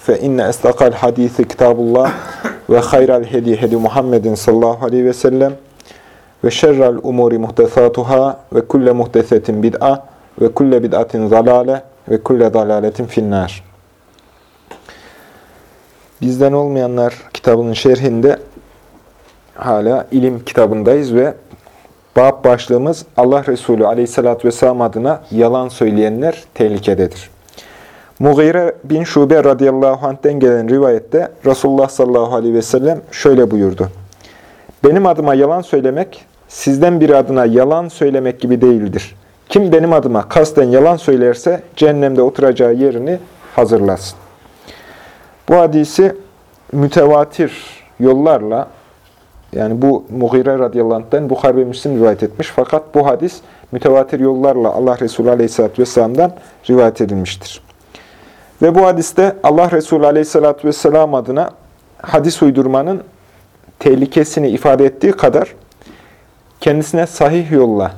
fe inne estaqal hadisi kitabullah ve hayral hedi hedi Muhammedin sallallahu aleyhi ve sellem ve şerrel umuri muhtesatuhâ ve kulle muhtesetin bid'a ve kulle bid'atin zalale ve kulle dalaletin finnâr. Bizden olmayanlar kitabının şerhinde hala ilim kitabındayız ve bab başlığımız Allah Resulü aleyhissalatü vesselam adına yalan söyleyenler tehlikededir. Mughire bin Şube radıyallahu anh'ten gelen rivayette Resulullah sallallahu aleyhi ve sellem şöyle buyurdu. Benim adıma yalan söylemek, sizden biri adına yalan söylemek gibi değildir. Kim benim adıma kasten yalan söylerse cehennemde oturacağı yerini hazırlasın. Bu hadisi mütevatir yollarla, yani bu Mughire radıyallahu anh'ten Bukhar ve Müslim rivayet etmiş. Fakat bu hadis mütevatir yollarla Allah Resulü aleyhisselatü vesselam'dan rivayet edilmiştir. Ve bu hadiste Allah Resulü Aleyhisselatü Vesselam adına hadis uydurmanın tehlikesini ifade ettiği kadar kendisine sahih yolla,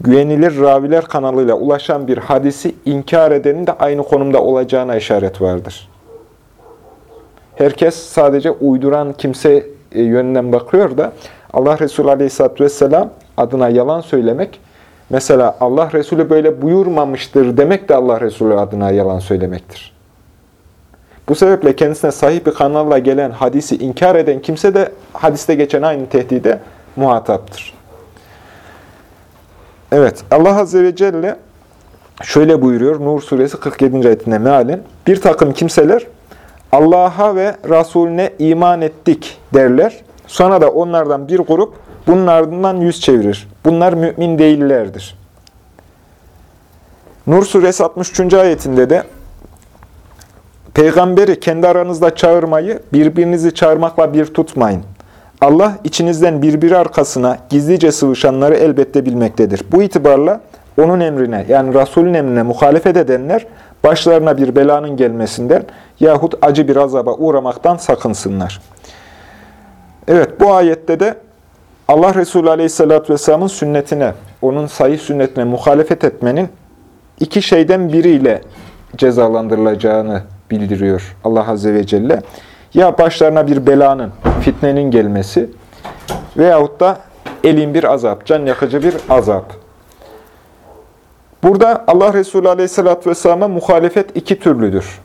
güvenilir raviler kanalıyla ulaşan bir hadisi inkar edenin de aynı konumda olacağına işaret vardır. Herkes sadece uyduran kimse e, yönünden bakıyor da Allah Resulü Aleyhisselatü Vesselam adına yalan söylemek, Mesela Allah Resulü böyle buyurmamıştır demek de Allah Resulü adına yalan söylemektir. Bu sebeple kendisine sahih bir kanalla gelen hadisi inkar eden kimse de hadiste geçen aynı tehdide muhataptır. Evet, Allah Azze ve Celle şöyle buyuruyor Nur suresi 47. ayetinde mealen. Bir takım kimseler Allah'a ve Resulüne iman ettik derler. Sonra da onlardan bir grup bunun ardından yüz çevirir. Bunlar mümin değillerdir. Nur suresi 63. ayetinde de Peygamberi kendi aranızda çağırmayı birbirinizi çağırmakla bir tutmayın. Allah içinizden birbiri arkasına gizlice sıvışanları elbette bilmektedir. Bu itibarla onun emrine yani Resulün emrine muhalefet edenler başlarına bir belanın gelmesinden yahut acı bir azaba uğramaktan sakınsınlar. Evet bu ayette de Allah Resulü Aleyhisselatü Vesselam'ın sünnetine, onun sahih sünnetine muhalefet etmenin iki şeyden biriyle cezalandırılacağını bildiriyor Allah Azze ve Celle. Ya başlarına bir belanın, fitnenin gelmesi veyahut da elin bir azap, can yakıcı bir azap. Burada Allah Resulü Aleyhisselatü Vesselam'a muhalefet iki türlüdür.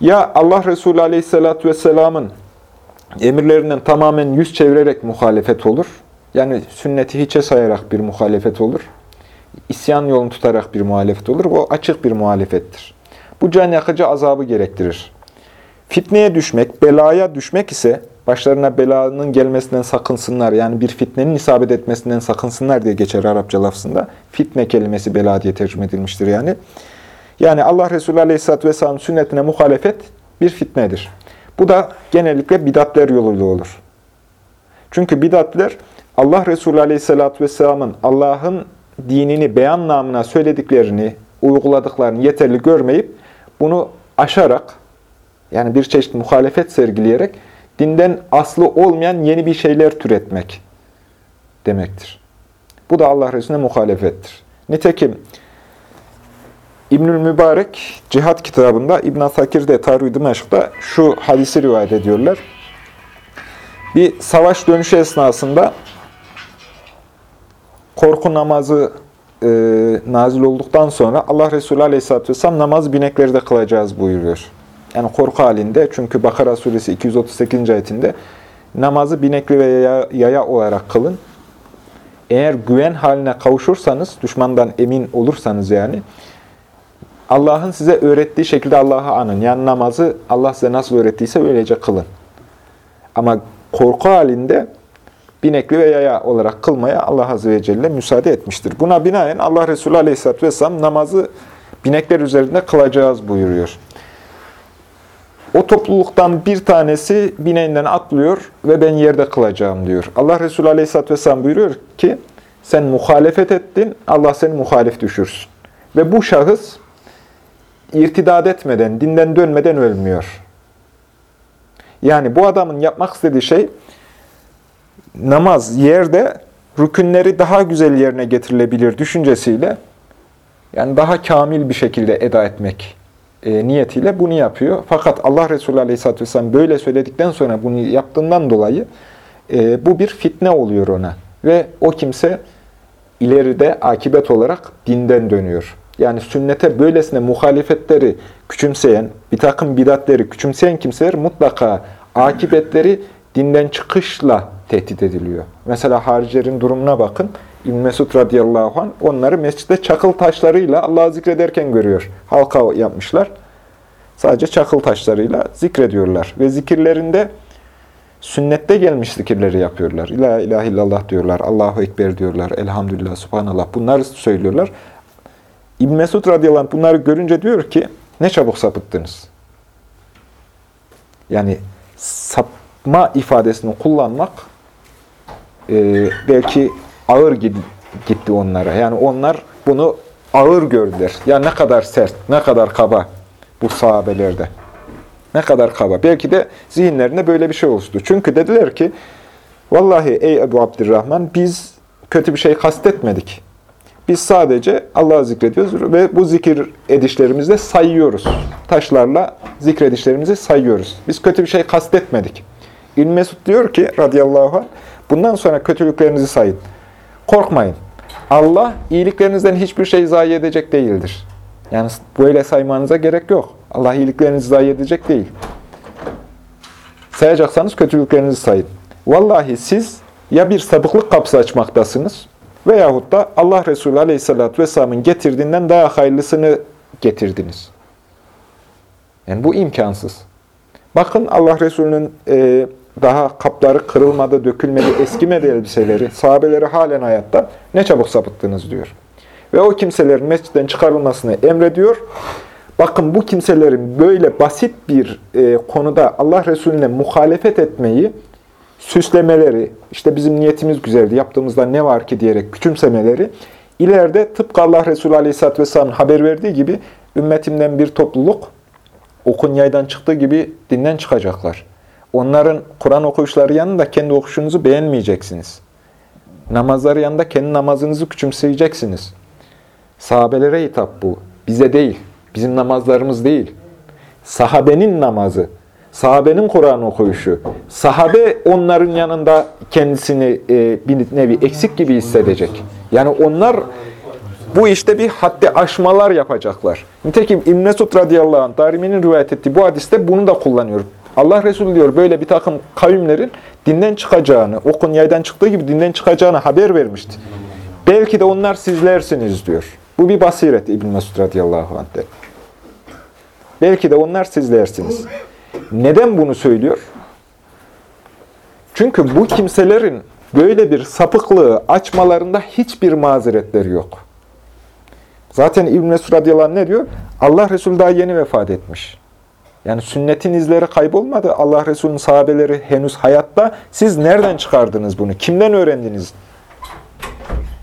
Ya Allah Resulü Aleyhisselatü Vesselam'ın emirlerinden tamamen yüz çevirerek muhalefet olur. Yani sünneti hiçe sayarak bir muhalefet olur. İsyan yolunu tutarak bir muhalefet olur. Bu açık bir muhalefettir. Bu can yakıcı azabı gerektirir. Fitneye düşmek, belaya düşmek ise başlarına belanın gelmesinden sakınsınlar. Yani bir fitnenin isabet etmesinden sakınsınlar diye geçer Arapça lafzında. Fitne kelimesi bela diye tercüme edilmiştir yani. Yani Allah Resulü Aleyhisselatü Vesselam'ın sünnetine muhalefet bir fitnedir. Bu da genellikle bidatler yoluyla olur. Çünkü bidatler Allah Resulü Aleyhisselatü Vesselam'ın Allah'ın dinini beyan namına söylediklerini, uyguladıklarını yeterli görmeyip bunu aşarak, yani bir çeşit muhalefet sergileyerek dinden aslı olmayan yeni bir şeyler türetmek demektir. Bu da Allah Resulüne muhalefettir. Nitekim İbnül Mübarek Cihat kitabında İbn Sakir'de Tarih-i Dimeşk'ta şu hadisi rivayet ediyorlar. Bir savaş dönüşü esnasında korku namazı e, nazil olduktan sonra Allah Resulü Aleyhisselatü Vesselam namaz bineklerde kılacağız buyuruyor. Yani korku halinde çünkü Bakara suresi 238. ayetinde namazı binekli ve yaya, yaya olarak kılın. Eğer güven haline kavuşursanız, düşmandan emin olursanız yani, Allah'ın size öğrettiği şekilde Allah'ı anın. Yani namazı Allah size nasıl öğrettiyse öylece kılın. Ama korku halinde binekli ve yaya olarak kılmaya Allah Azze ve Celle müsaade etmiştir. Buna binaen Allah Resulü Aleyhisselatü Vesselam namazı binekler üzerinde kılacağız buyuruyor. O topluluktan bir tanesi bineğinden atlıyor ve ben yerde kılacağım diyor. Allah Resulü Aleyhisselatü Vesselam buyuruyor ki sen muhalefet ettin, Allah seni muhalif düşürsün. Ve bu şahıs irtidat etmeden, dinden dönmeden ölmüyor. Yani bu adamın yapmak istediği şey namaz yerde rükünleri daha güzel yerine getirilebilir düşüncesiyle yani daha kamil bir şekilde eda etmek e, niyetiyle bunu yapıyor. Fakat Allah Resulü Aleyhisselatü Vesselam böyle söyledikten sonra bunu yaptığından dolayı e, bu bir fitne oluyor ona. Ve o kimse ileride akibet olarak dinden dönüyor. Yani sünnete böylesine muhalefetleri küçümseyen, bir takım bidatleri küçümseyen kimseler mutlaka akibetleri dinden çıkışla tehdit ediliyor. Mesela haricilerin durumuna bakın. İbn Mesud radıyallahu anh onları mescitte çakıl taşlarıyla Allah'ı zikrederken görüyor. Halka yapmışlar. Sadece çakıl taşlarıyla zikrediyorlar. Ve zikirlerinde sünnette gelmiş zikirleri yapıyorlar. İlahe ilahe illallah diyorlar. Allahu Ekber diyorlar. Elhamdülillah, Subhanallah. Bunları söylüyorlar. İbn Mesud radıyallahu anh bunları görünce diyor ki ne çabuk sapıttınız. Yani sapma ifadesini kullanmak e, belki ağır gitti onlara. Yani onlar bunu ağır gördüler. Ya ne kadar sert, ne kadar kaba bu sahabelerde. Ne kadar kaba. Belki de zihinlerinde böyle bir şey oluştu. Çünkü dediler ki, Vallahi ey Ebu Abdurrahman biz kötü bir şey kastetmedik. Biz sadece Allah'ı zikrediyoruz ve bu zikir edişlerimizde sayıyoruz. Taşlarla zikredişlerimizi sayıyoruz. Biz kötü bir şey kastetmedik. İbn Mesud diyor ki radıyallahu anh, bundan sonra kötülüklerinizi sayın. Korkmayın. Allah iyiliklerinizden hiçbir şey zayi edecek değildir. Yani böyle saymanıza gerek yok. Allah iyiliklerinizi zayi edecek değil. Sayacaksanız kötülüklerinizi sayın. Vallahi siz ya bir sapıklık kapısı açmaktasınız veyahut da Allah Resulü Aleyhisselatü Vesselam'ın getirdiğinden daha hayırlısını getirdiniz. Yani bu imkansız. Bakın Allah Resulü'nün e, daha kapları kırılmadı, dökülmedi, eskimedi elbiseleri, sahabeleri halen hayatta ne çabuk sapıttınız diyor. Ve o kimselerin mescitten çıkarılmasını emrediyor. Bakın bu kimselerin böyle basit bir e, konuda Allah Resulüne muhalefet etmeyi, süslemeleri, işte bizim niyetimiz güzeldi, yaptığımızda ne var ki diyerek küçümsemeleri, ileride tıpkı Allah Resulü Aleyhisselatü Vesselam'ın haber verdiği gibi ümmetimden bir topluluk okun yaydan çıktığı gibi dinden çıkacaklar. Onların Kur'an okuyuşları yanında kendi okuşunuzu beğenmeyeceksiniz. Namazları yanında kendi namazınızı küçümseyeceksiniz. Sahabelere hitap bu. Bize değil. Bizim namazlarımız değil. Sahabenin namazı. Sahabenin Kur'an okuyuşu. Sahabe onların yanında kendisini e, bir nevi eksik gibi hissedecek. Yani onlar bu işte bir haddi aşmalar yapacaklar. Nitekim İbn Mesud radıyallahu anh, Darimi'nin rivayet ettiği bu hadiste bunu da kullanıyor. Allah Resulü diyor böyle bir takım kavimlerin dinden çıkacağını, okun yaydan çıktığı gibi dinden çıkacağını haber vermişti. Belki de onlar sizlersiniz diyor. Bu bir basiret İbn Mesud radıyallahu anh'te. Belki de onlar sizlersiniz. Neden bunu söylüyor? Çünkü bu kimselerin böyle bir sapıklığı açmalarında hiçbir mazeretleri yok. Zaten İbn Mesud radıyallahu ne diyor? Allah Resulü daha yeni vefat etmiş. Yani sünnetin izleri kaybolmadı. Allah Resulü'nün sahabeleri henüz hayatta. Siz nereden çıkardınız bunu? Kimden öğrendiniz?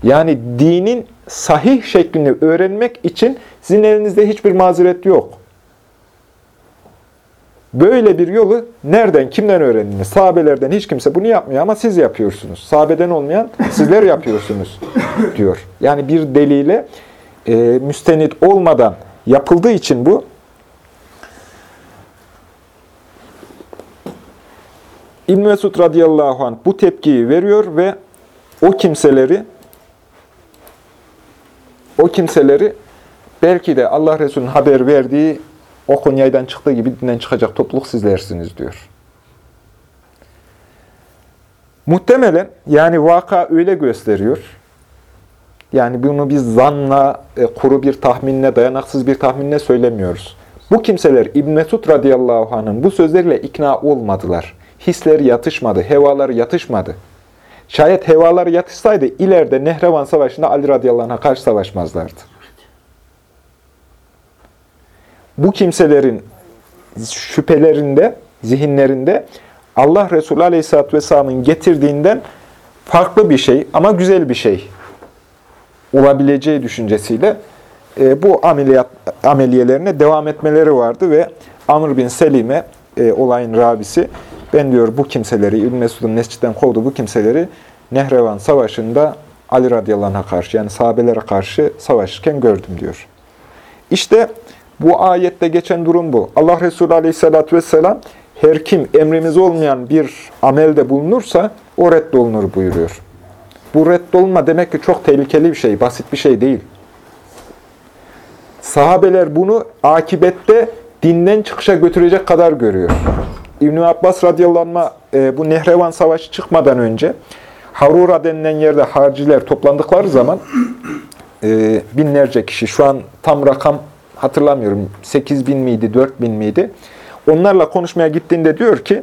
Yani dinin sahih şeklini öğrenmek için sizin elinizde hiçbir mazeret yok. Böyle bir yolu nereden, kimden öğrendiniz? Sahabelerden hiç kimse bunu yapmıyor ama siz yapıyorsunuz. Sahabeden olmayan sizler yapıyorsunuz diyor. Yani bir delile e, müstenit olmadan yapıldığı için bu İbn Mesud radıyallahu anh bu tepkiyi veriyor ve o kimseleri o kimseleri belki de Allah Resulü'nün haber verdiği o Konya'dan çıktığı gibi dinden çıkacak topluluk sizlersiniz diyor. Muhtemelen yani vaka öyle gösteriyor. Yani bunu biz zanla, e, kuru bir tahminle, dayanaksız bir tahminle söylemiyoruz. Bu kimseler İbn Mesud radıyallahu anh'ın bu sözleriyle ikna olmadılar. Hisleri yatışmadı, hevaları yatışmadı. Şayet hevaları yatışsaydı ileride Nehrevan Savaşı'nda Ali radıyallahu anh'a karşı savaşmazlardı. Bu kimselerin şüphelerinde, zihinlerinde Allah Resulü Aleyhisselatü Vesselam'ın getirdiğinden farklı bir şey ama güzel bir şey olabileceği düşüncesiyle e, bu ameliyat ameliyelerine devam etmeleri vardı ve Amr bin Selim'e e, olayın rabisi ben diyor bu kimseleri İbn Mesud'un mescitten kovdu bu kimseleri Nehrevan Savaşı'nda Ali radıyallahu anh'a karşı yani sahabelere karşı savaşırken gördüm diyor. İşte bu ayette geçen durum bu. Allah Resulü aleyhissalatü vesselam her kim emrimiz olmayan bir amelde bulunursa o reddolunur buyuruyor. Bu reddolunma demek ki çok tehlikeli bir şey, basit bir şey değil. Sahabeler bunu akibette dinden çıkışa götürecek kadar görüyor. İbn-i Abbas radıyallahu e, bu Nehrevan Savaşı çıkmadan önce Harura denilen yerde harciler toplandıkları zaman e, binlerce kişi, şu an tam rakam hatırlamıyorum, 8 bin miydi, 4 bin miydi? Onlarla konuşmaya gittiğinde diyor ki,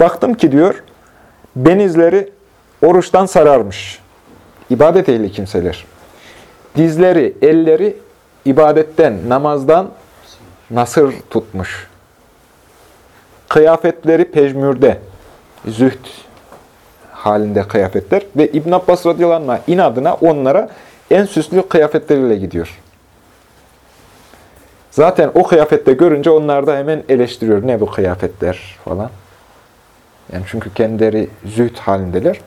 baktım ki diyor, benizleri oruçtan sararmış. İbadet ehli kimseler. Dizleri, elleri ibadetten, namazdan nasır tutmuş. Kıyafetleri pejmürde, zühd halinde kıyafetler ve İbn Abbas radıyallahu inadına onlara en süslü kıyafetleriyle gidiyor. Zaten o kıyafette görünce onlar da hemen eleştiriyor. Ne bu kıyafetler falan. Yani çünkü kendileri zühd halindeler.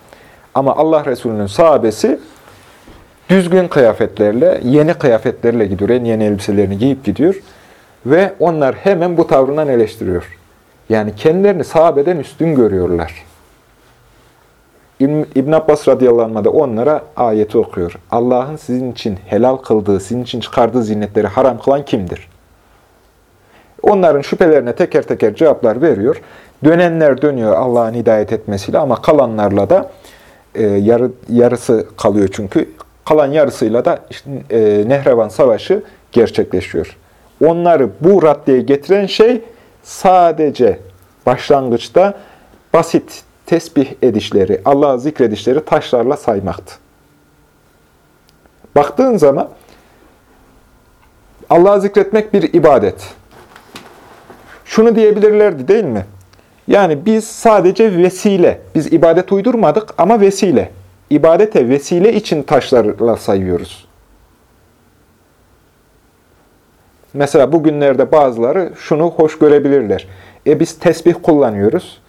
Ama Allah Resulü'nün sahabesi düzgün kıyafetlerle, yeni kıyafetlerle gidiyor. En yeni elbiselerini giyip gidiyor. Ve onlar hemen bu tavrından eleştiriyor. Yani kendilerini sahabeden üstün görüyorlar. İbn Abbas radıyallahu anh da onlara ayeti okuyor. Allah'ın sizin için helal kıldığı, sizin için çıkardığı zinetleri haram kılan kimdir? Onların şüphelerine teker teker cevaplar veriyor. Dönenler dönüyor Allah'ın hidayet etmesiyle ama kalanlarla da e, yarı, yarısı kalıyor çünkü. Kalan yarısıyla da işte, e, Nehrevan Savaşı gerçekleşiyor. Onları bu raddeye getiren şey sadece başlangıçta basit tesbih edişleri, Allah'ı zikredişleri taşlarla saymaktı. Baktığın zaman Allah'ı zikretmek bir ibadet. Şunu diyebilirlerdi değil mi? Yani biz sadece vesile, biz ibadet uydurmadık ama vesile. İbadete vesile için taşlarla sayıyoruz. Mesela bugünlerde bazıları şunu hoş görebilirler. E biz tesbih kullanıyoruz.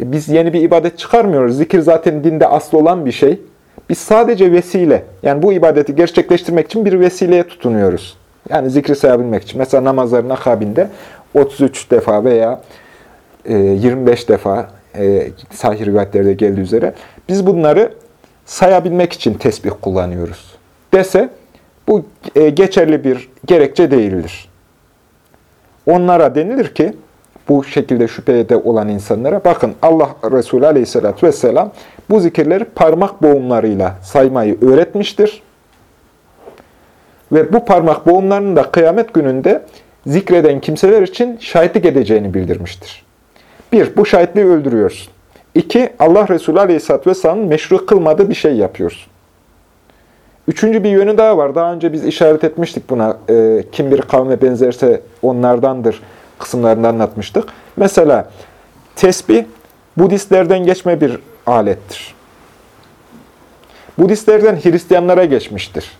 E biz yeni bir ibadet çıkarmıyoruz. Zikir zaten dinde aslı olan bir şey. Biz sadece vesile, yani bu ibadeti gerçekleştirmek için bir vesileye tutunuyoruz. Yani zikri sayabilmek için. Mesela namazların akabinde 33 defa veya 25 e, defa e, sahih rivayetlerde geldiği üzere biz bunları sayabilmek için tesbih kullanıyoruz. Dese bu e, geçerli bir gerekçe değildir. Onlara denilir ki bu şekilde şüphede olan insanlara bakın Allah Resulü Aleyhisselatü vesselam bu zikirleri parmak boğumlarıyla saymayı öğretmiştir. Ve bu parmak boğumlarının da kıyamet gününde zikreden kimseler için şahitlik edeceğini bildirmiştir. Bir, bu şahitliği öldürüyorsun. İki, Allah Resulü Aleyhisselatü Vesselam'ın meşru kılmadığı bir şey yapıyorsun. Üçüncü bir yönü daha var. Daha önce biz işaret etmiştik buna. E, kim bir kavme benzerse onlardandır kısımlarında anlatmıştık. Mesela tesbih Budistlerden geçme bir alettir. Budistlerden Hristiyanlara geçmiştir.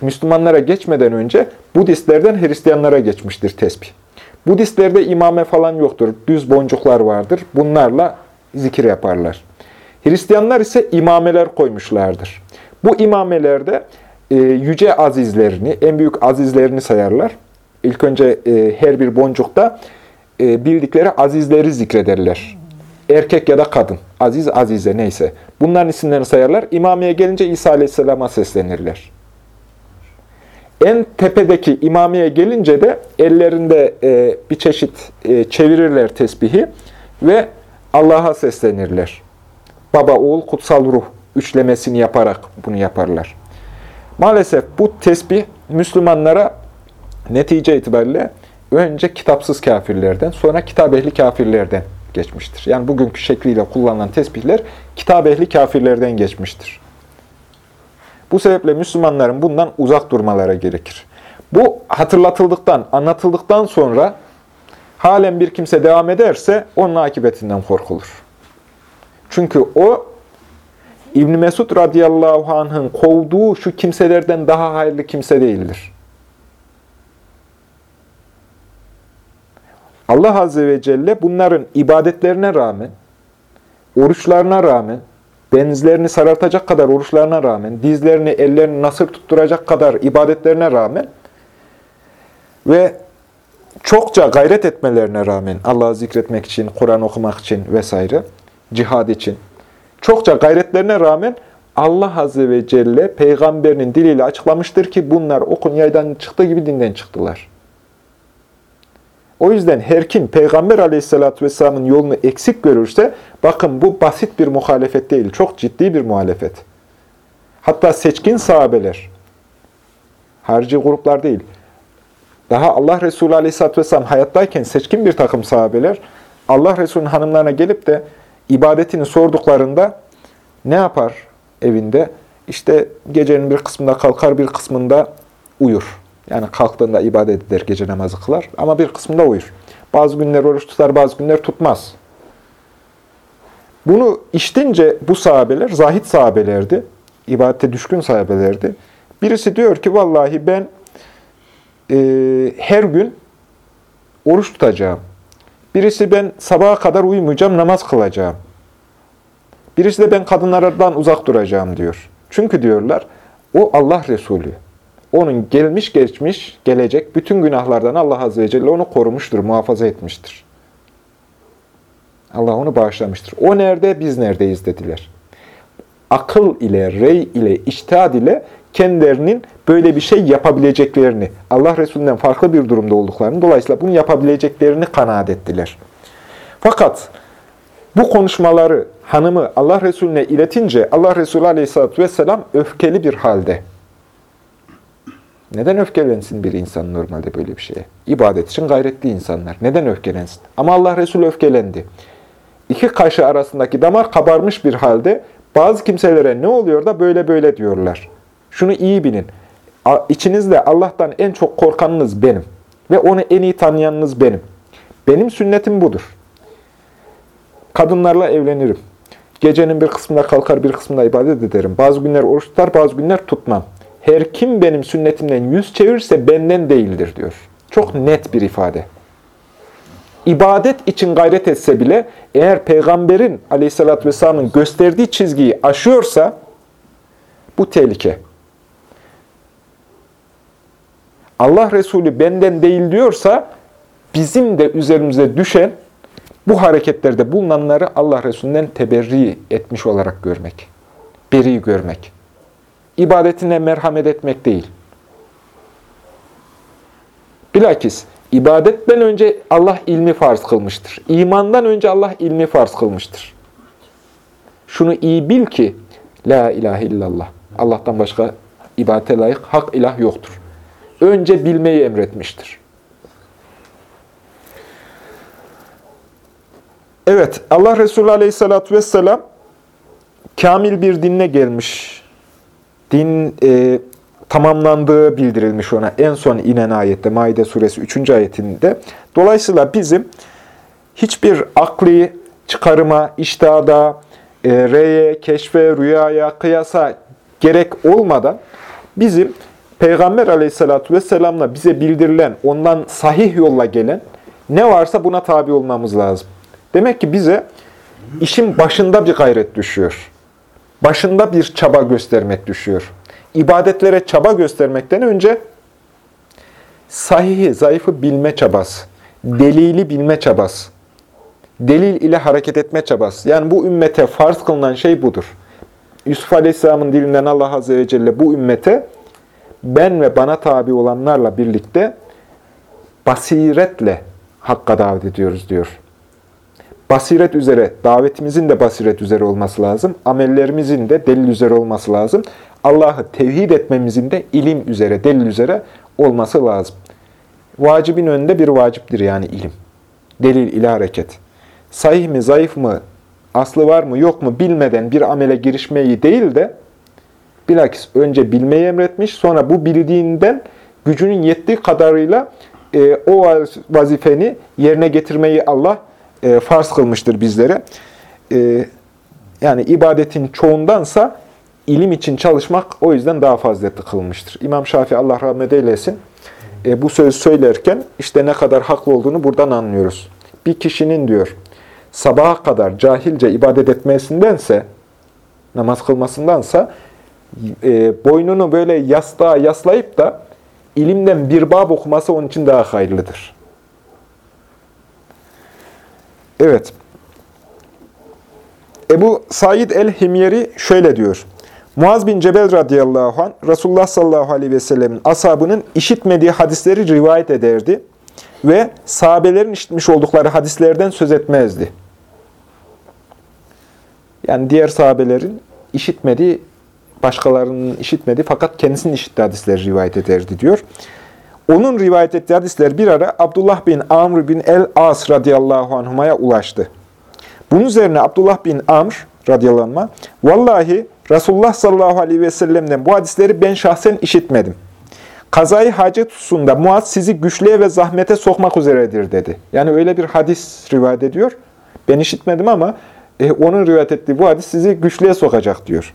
Müslümanlara geçmeden önce Budistlerden Hristiyanlara geçmiştir tesbih. Budistlerde imame falan yoktur. Düz boncuklar vardır. Bunlarla zikir yaparlar. Hristiyanlar ise imameler koymuşlardır. Bu imamelerde e, yüce azizlerini, en büyük azizlerini sayarlar. İlk önce e, her bir boncukta e, bildikleri azizleri zikrederler. Erkek ya da kadın, aziz, azize neyse. Bunların isimlerini sayarlar. İmameye gelince İsa Aleyhisselam'a seslenirler. En tepedeki imamiye gelince de ellerinde e, bir çeşit e, çevirirler tesbihi ve Allah'a seslenirler. Baba, oğul, kutsal ruh üçlemesini yaparak bunu yaparlar. Maalesef bu tesbih Müslümanlara netice itibariyle önce kitapsız kafirlerden, sonra kitap ehli kafirlerden geçmiştir. Yani bugünkü şekliyle kullanılan tesbihler kitap ehli kafirlerden geçmiştir. Bu sebeple Müslümanların bundan uzak durmaları gerekir. Bu hatırlatıldıktan, anlatıldıktan sonra halen bir kimse devam ederse onun akıbetinden korkulur. Çünkü o İbn Mesud radıyallahu anh'ın kovduğu şu kimselerden daha hayırlı kimse değildir. Allah azze ve celle bunların ibadetlerine rağmen, oruçlarına rağmen, denizlerini sarartacak kadar oruçlarına rağmen, dizlerini, ellerini nasır tutturacak kadar ibadetlerine rağmen ve çokça gayret etmelerine rağmen Allah'ı zikretmek için, Kur'an okumak için vesaire, cihad için, çokça gayretlerine rağmen Allah Azze ve Celle peygamberinin diliyle açıklamıştır ki bunlar okun yaydan çıktığı gibi dinden çıktılar. O yüzden her kim Peygamber aleyhissalatü vesselamın yolunu eksik görürse, bakın bu basit bir muhalefet değil, çok ciddi bir muhalefet. Hatta seçkin sahabeler, harici gruplar değil, daha Allah Resulü aleyhissalatü vesselam hayattayken seçkin bir takım sahabeler, Allah Resulü'nün hanımlarına gelip de ibadetini sorduklarında ne yapar evinde? İşte gecenin bir kısmında kalkar, bir kısmında uyur. Yani kalktığında ibadet eder, gece namazı kılar ama bir kısmında uyur. Bazı günler oruç tutar, bazı günler tutmaz. Bunu iştince bu sahabeler, zahit sahabelerdi, ibadete düşkün sahabelerdi. Birisi diyor ki, vallahi ben e, her gün oruç tutacağım. Birisi ben sabaha kadar uyumayacağım, namaz kılacağım. Birisi de ben kadınlardan uzak duracağım diyor. Çünkü diyorlar, o Allah Resulü onun gelmiş geçmiş, gelecek bütün günahlardan Allah Azze ve Celle onu korumuştur, muhafaza etmiştir. Allah onu bağışlamıştır. O nerede, biz neredeyiz dediler. Akıl ile, rey ile, iştihad ile kendilerinin böyle bir şey yapabileceklerini, Allah Resulü'nden farklı bir durumda olduklarını, dolayısıyla bunu yapabileceklerini kanaat ettiler. Fakat bu konuşmaları hanımı Allah Resulüne iletince Allah Resulü Aleyhisselatü Vesselam öfkeli bir halde neden öfkelensin bir insan normalde böyle bir şeye? İbadet için gayretli insanlar. Neden öfkelensin? Ama Allah Resulü öfkelendi. İki kaşı arasındaki damar kabarmış bir halde bazı kimselere ne oluyor da böyle böyle diyorlar. Şunu iyi bilin. İçinizde Allah'tan en çok korkanınız benim. Ve onu en iyi tanıyanınız benim. Benim sünnetim budur. Kadınlarla evlenirim. Gecenin bir kısmında kalkar, bir kısmında ibadet ederim. Bazı günler oruç tutar, bazı günler tutmam. Her kim benim sünnetimden yüz çevirirse benden değildir diyor. Çok net bir ifade. İbadet için gayret etse bile eğer peygamberin aleyhissalatü vesselamın gösterdiği çizgiyi aşıyorsa bu tehlike. Allah Resulü benden değil diyorsa bizim de üzerimize düşen bu hareketlerde bulunanları Allah Resulü'nden teberri etmiş olarak görmek. Beri görmek ibadetine merhamet etmek değil. Bilakis ibadetten önce Allah ilmi farz kılmıştır. İmandan önce Allah ilmi farz kılmıştır. Şunu iyi bil ki La ilahe illallah. Allah'tan başka ibadete layık hak ilah yoktur. Önce bilmeyi emretmiştir. Evet, Allah Resulü Aleyhisselatü Vesselam kamil bir dinle gelmiş din e, tamamlandığı bildirilmiş ona en son inen ayette, Maide suresi 3. ayetinde. Dolayısıyla bizim hiçbir akli çıkarıma, iştihada, e, reye, keşfe, rüyaya, kıyasa gerek olmadan bizim Peygamber aleyhissalatü vesselamla bize bildirilen, ondan sahih yolla gelen ne varsa buna tabi olmamız lazım. Demek ki bize işin başında bir gayret düşüyor başında bir çaba göstermek düşüyor. İbadetlere çaba göstermekten önce sahihi, zayıfı bilme çabası, delili bilme çabası, delil ile hareket etme çabası. Yani bu ümmete farz kılınan şey budur. Yusuf Aleyhisselam'ın dilinden Allah Azze ve Celle bu ümmete ben ve bana tabi olanlarla birlikte basiretle Hakka davet ediyoruz diyor. Basiret üzere, davetimizin de basiret üzere olması lazım. Amellerimizin de delil üzere olması lazım. Allah'ı tevhid etmemizin de ilim üzere, delil üzere olması lazım. Vacibin önünde bir vaciptir yani ilim. Delil ile hareket. Sahih mi, zayıf mı, aslı var mı, yok mu bilmeden bir amele girişmeyi değil de bilakis önce bilmeyi emretmiş, sonra bu bildiğinden gücünün yettiği kadarıyla e, o vazifeni yerine getirmeyi Allah e, farz kılmıştır bizlere. E, yani ibadetin çoğundansa ilim için çalışmak o yüzden daha faziletli kılmıştır. İmam Şafii Allah rahmet eylesin e, bu sözü söylerken işte ne kadar haklı olduğunu buradan anlıyoruz. Bir kişinin diyor sabaha kadar cahilce ibadet etmesindense, namaz kılmasındansa e, boynunu böyle yastığa yaslayıp da ilimden bir bab okuması onun için daha hayırlıdır. Evet. Ebu Said el-Himyeri şöyle diyor. Muaz bin Cebel radıyallahu anh, Resulullah sallallahu aleyhi ve sellemin ashabının işitmediği hadisleri rivayet ederdi ve sahabelerin işitmiş oldukları hadislerden söz etmezdi. Yani diğer sahabelerin işitmediği, başkalarının işitmediği fakat kendisinin işittiği hadisleri rivayet ederdi diyor. Onun rivayet ettiği hadisler bir ara Abdullah bin Amr bin el-As radıyallahu anhuma'ya ulaştı. Bunun üzerine Abdullah bin Amr radıyallahu Vallahi Resulullah sallallahu aleyhi ve sellem'den bu hadisleri ben şahsen işitmedim. Kazayı hacet hususunda Muaz sizi güçlüğe ve zahmete sokmak üzeredir dedi. Yani öyle bir hadis rivayet ediyor. Ben işitmedim ama e, onun rivayet ettiği bu hadis sizi güçlüğe sokacak diyor.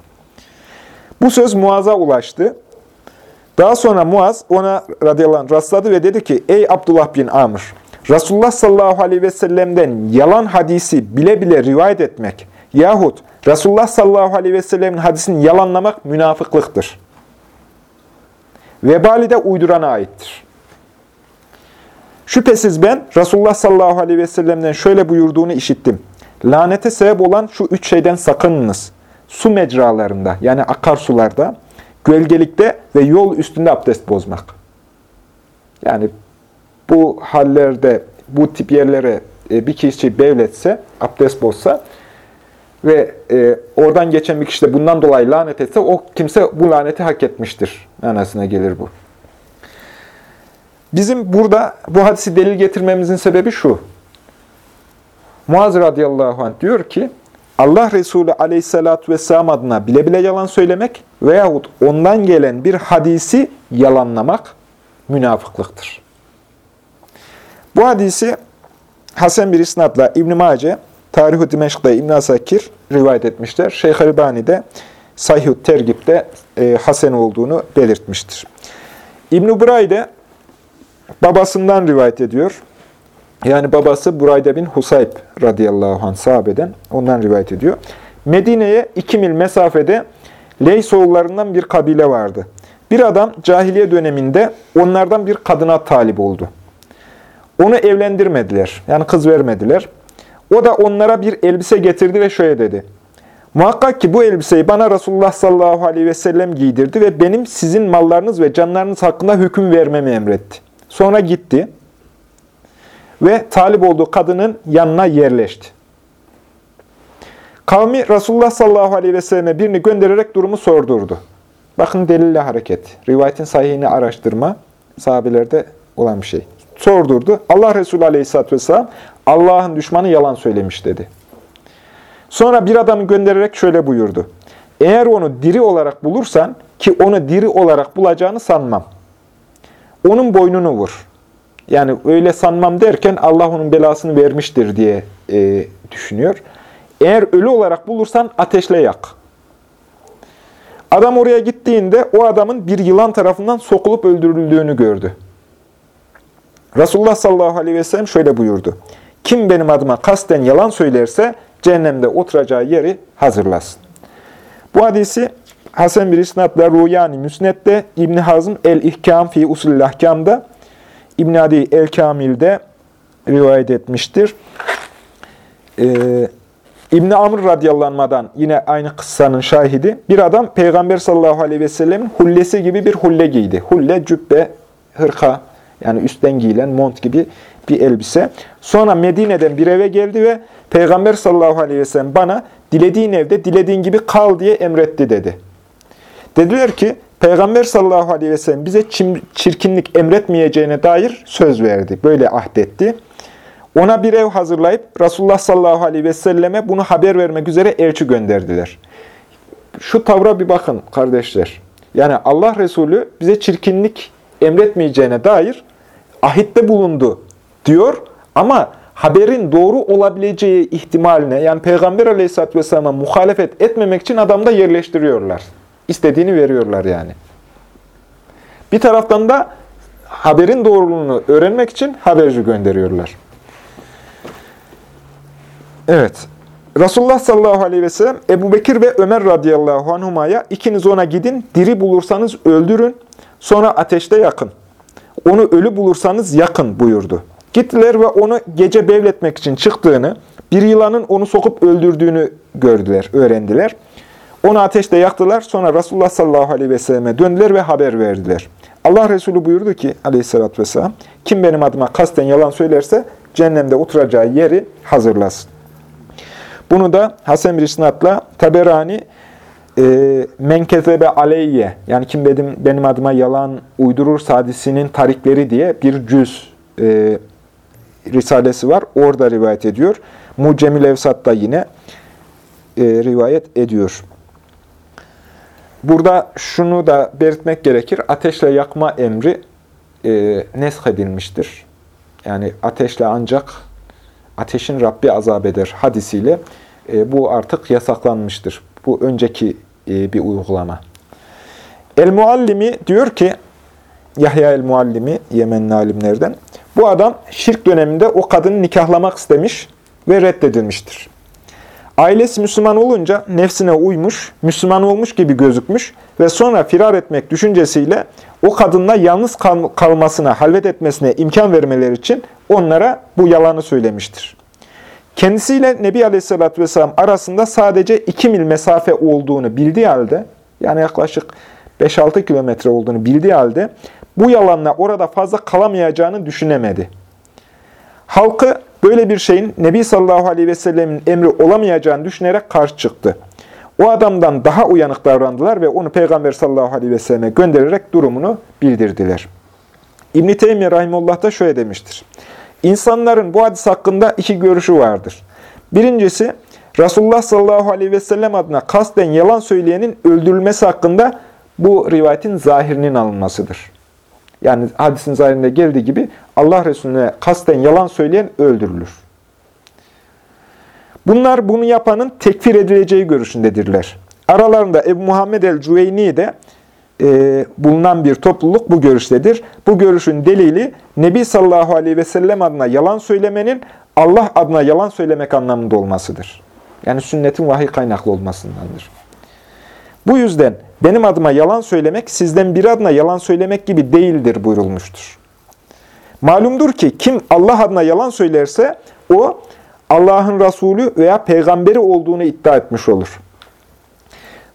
Bu söz Muaz'a ulaştı. Daha sonra Muaz ona radıyallahu anh rastladı ve dedi ki, Ey Abdullah bin Amr, Resulullah sallallahu aleyhi ve sellem'den yalan hadisi bile bile rivayet etmek yahut Resulullah sallallahu aleyhi ve sellemin hadisini yalanlamak münafıklıktır. Vebali de uydurana aittir. Şüphesiz ben Resulullah sallallahu aleyhi ve sellem'den şöyle buyurduğunu işittim. Lanete sebep olan şu üç şeyden sakınınız. Su mecralarında yani akarsularda, gölgelikte ve yol üstünde abdest bozmak. Yani bu hallerde, bu tip yerlere e, bir kişi bevletse, abdest bozsa ve e, oradan geçen bir kişi de bundan dolayı lanet etse o kimse bu laneti hak etmiştir manasına gelir bu. Bizim burada bu hadisi delil getirmemizin sebebi şu. Muaz radıyallahu anh diyor ki, Allah Resulü aleyhissalatü vesselam adına bile bile yalan söylemek veyahut ondan gelen bir hadisi yalanlamak münafıklıktır. Bu hadisi Hasan bir isnatla İbn-i Mace, Tarih-i Dimeşk'ta İbn Asakir rivayet etmişler. Şeyh Albani de Sahih-ü Tergib'de e, Hasen olduğunu belirtmiştir. İbn-i Burayde babasından rivayet ediyor. Yani babası Burayda bin Husayb radıyallahu anh sahabeden ondan rivayet ediyor. Medine'ye iki mil mesafede Leys oğullarından bir kabile vardı. Bir adam cahiliye döneminde onlardan bir kadına talip oldu. Onu evlendirmediler. Yani kız vermediler. O da onlara bir elbise getirdi ve şöyle dedi. Muhakkak ki bu elbiseyi bana Resulullah sallallahu aleyhi ve sellem giydirdi ve benim sizin mallarınız ve canlarınız hakkında hüküm vermemi emretti. Sonra gitti ve talip olduğu kadının yanına yerleşti. Kavmi Resulullah sallallahu aleyhi ve selleme birini göndererek durumu sordurdu. Bakın delille hareket. Rivayetin sahihini araştırma sahabelerde olan bir şey. Sordurdu. Allah Resulü aleyhisselatü vesselam Allah'ın düşmanı yalan söylemiş dedi. Sonra bir adamı göndererek şöyle buyurdu. Eğer onu diri olarak bulursan ki onu diri olarak bulacağını sanmam. Onun boynunu vur. Yani öyle sanmam derken Allah onun belasını vermiştir diye e, düşünüyor. Eğer ölü olarak bulursan ateşle yak. Adam oraya gittiğinde o adamın bir yılan tarafından sokulup öldürüldüğünü gördü. Resulullah sallallahu aleyhi ve sellem şöyle buyurdu. Kim benim adıma kasten yalan söylerse cehennemde oturacağı yeri hazırlasın. Bu hadisi Hasan bir isnatla Ruyani Müsnet'te, İbn Hazm El-İhkam fi Usulü Ahkam'da, İbn Adi El-Kamil'de rivayet etmiştir. Ee, İbn Amr radıyallahu yine aynı kıssanın şahidi. Bir adam Peygamber sallallahu aleyhi ve sellemin hullesi gibi bir hulle giydi. Hulle, cübbe, hırka yani üstten giyilen mont gibi bir elbise. Sonra Medine'den bir eve geldi ve Peygamber sallallahu aleyhi ve sellem bana dilediğin evde dilediğin gibi kal diye emretti dedi. Dediler ki Peygamber sallallahu aleyhi ve sellem bize çirkinlik emretmeyeceğine dair söz verdi. Böyle ahdetti. Ona bir ev hazırlayıp Resulullah sallallahu aleyhi ve selleme bunu haber vermek üzere elçi gönderdiler. Şu tavra bir bakın kardeşler. Yani Allah Resulü bize çirkinlik emretmeyeceğine dair ahitte bulundu diyor ama haberin doğru olabileceği ihtimaline yani Peygamber aleyhisselatü vesselam'a muhalefet etmemek için adamda yerleştiriyorlar. İstediğini veriyorlar yani. Bir taraftan da haberin doğruluğunu öğrenmek için haberci gönderiyorlar. Evet. Resulullah sallallahu aleyhi ve sellem Ebu Bekir ve Ömer radıyallahu anhumaya ikiniz ona gidin, diri bulursanız öldürün, sonra ateşte yakın. Onu ölü bulursanız yakın buyurdu. Gittiler ve onu gece bevletmek için çıktığını, bir yılanın onu sokup öldürdüğünü gördüler, öğrendiler. Onu ateşte yaktılar. Sonra Resulullah sallallahu aleyhi ve selleme döndüler ve haber verdiler. Allah Resulü buyurdu ki aleyhissalatü vesselam, kim benim adıma kasten yalan söylerse cehennemde oturacağı yeri hazırlasın. Bunu da Hasan bir Taberani e, Menkezebe aleyye yani kim benim, benim adıma yalan uydurur hadisinin tarikleri diye bir cüz e, risalesi var. Orada rivayet ediyor. Mucemil Evsat'ta yine e, rivayet ediyor. Burada şunu da belirtmek gerekir. Ateşle yakma emri e, nesk edilmiştir. Yani ateşle ancak ateşin Rabbi azap eder hadisiyle e, bu artık yasaklanmıştır. Bu önceki e, bir uygulama. El-Muallimi diyor ki, Yahya el-Muallimi, Yemenli alimlerden, bu adam şirk döneminde o kadını nikahlamak istemiş ve reddedilmiştir. Ailesi Müslüman olunca nefsine uymuş, Müslüman olmuş gibi gözükmüş ve sonra firar etmek düşüncesiyle o kadınla yalnız kal kalmasına, halvet etmesine imkan vermeleri için onlara bu yalanı söylemiştir. Kendisiyle Nebi Aleyhisselatü Vesselam arasında sadece 2 mil mesafe olduğunu bildiği halde, yani yaklaşık 5-6 kilometre olduğunu bildiği halde, bu yalanla orada fazla kalamayacağını düşünemedi. Halkı böyle bir şeyin Nebi sallallahu aleyhi ve sellemin emri olamayacağını düşünerek karşı çıktı. O adamdan daha uyanık davrandılar ve onu Peygamber sallallahu aleyhi ve selleme göndererek durumunu bildirdiler. İbn-i Teymiye Rahimullah da şöyle demiştir. İnsanların bu hadis hakkında iki görüşü vardır. Birincisi, Resulullah sallallahu aleyhi ve sellem adına kasten yalan söyleyenin öldürülmesi hakkında bu rivayetin zahirinin alınmasıdır. Yani hadisin zahirinde geldiği gibi Allah Resulüne kasten yalan söyleyen öldürülür. Bunlar bunu yapanın tekfir edileceği görüşündedirler. Aralarında Ebu Muhammed el-Cüveyni de e, bulunan bir topluluk bu görüştedir. Bu görüşün delili Nebi sallallahu aleyhi ve sellem adına yalan söylemenin Allah adına yalan söylemek anlamında olmasıdır. Yani sünnetin vahiy kaynaklı olmasındandır. Bu yüzden benim adıma yalan söylemek sizden bir adına yalan söylemek gibi değildir buyurulmuştur. Malumdur ki kim Allah adına yalan söylerse o Allah'ın Resulü veya peygamberi olduğunu iddia etmiş olur.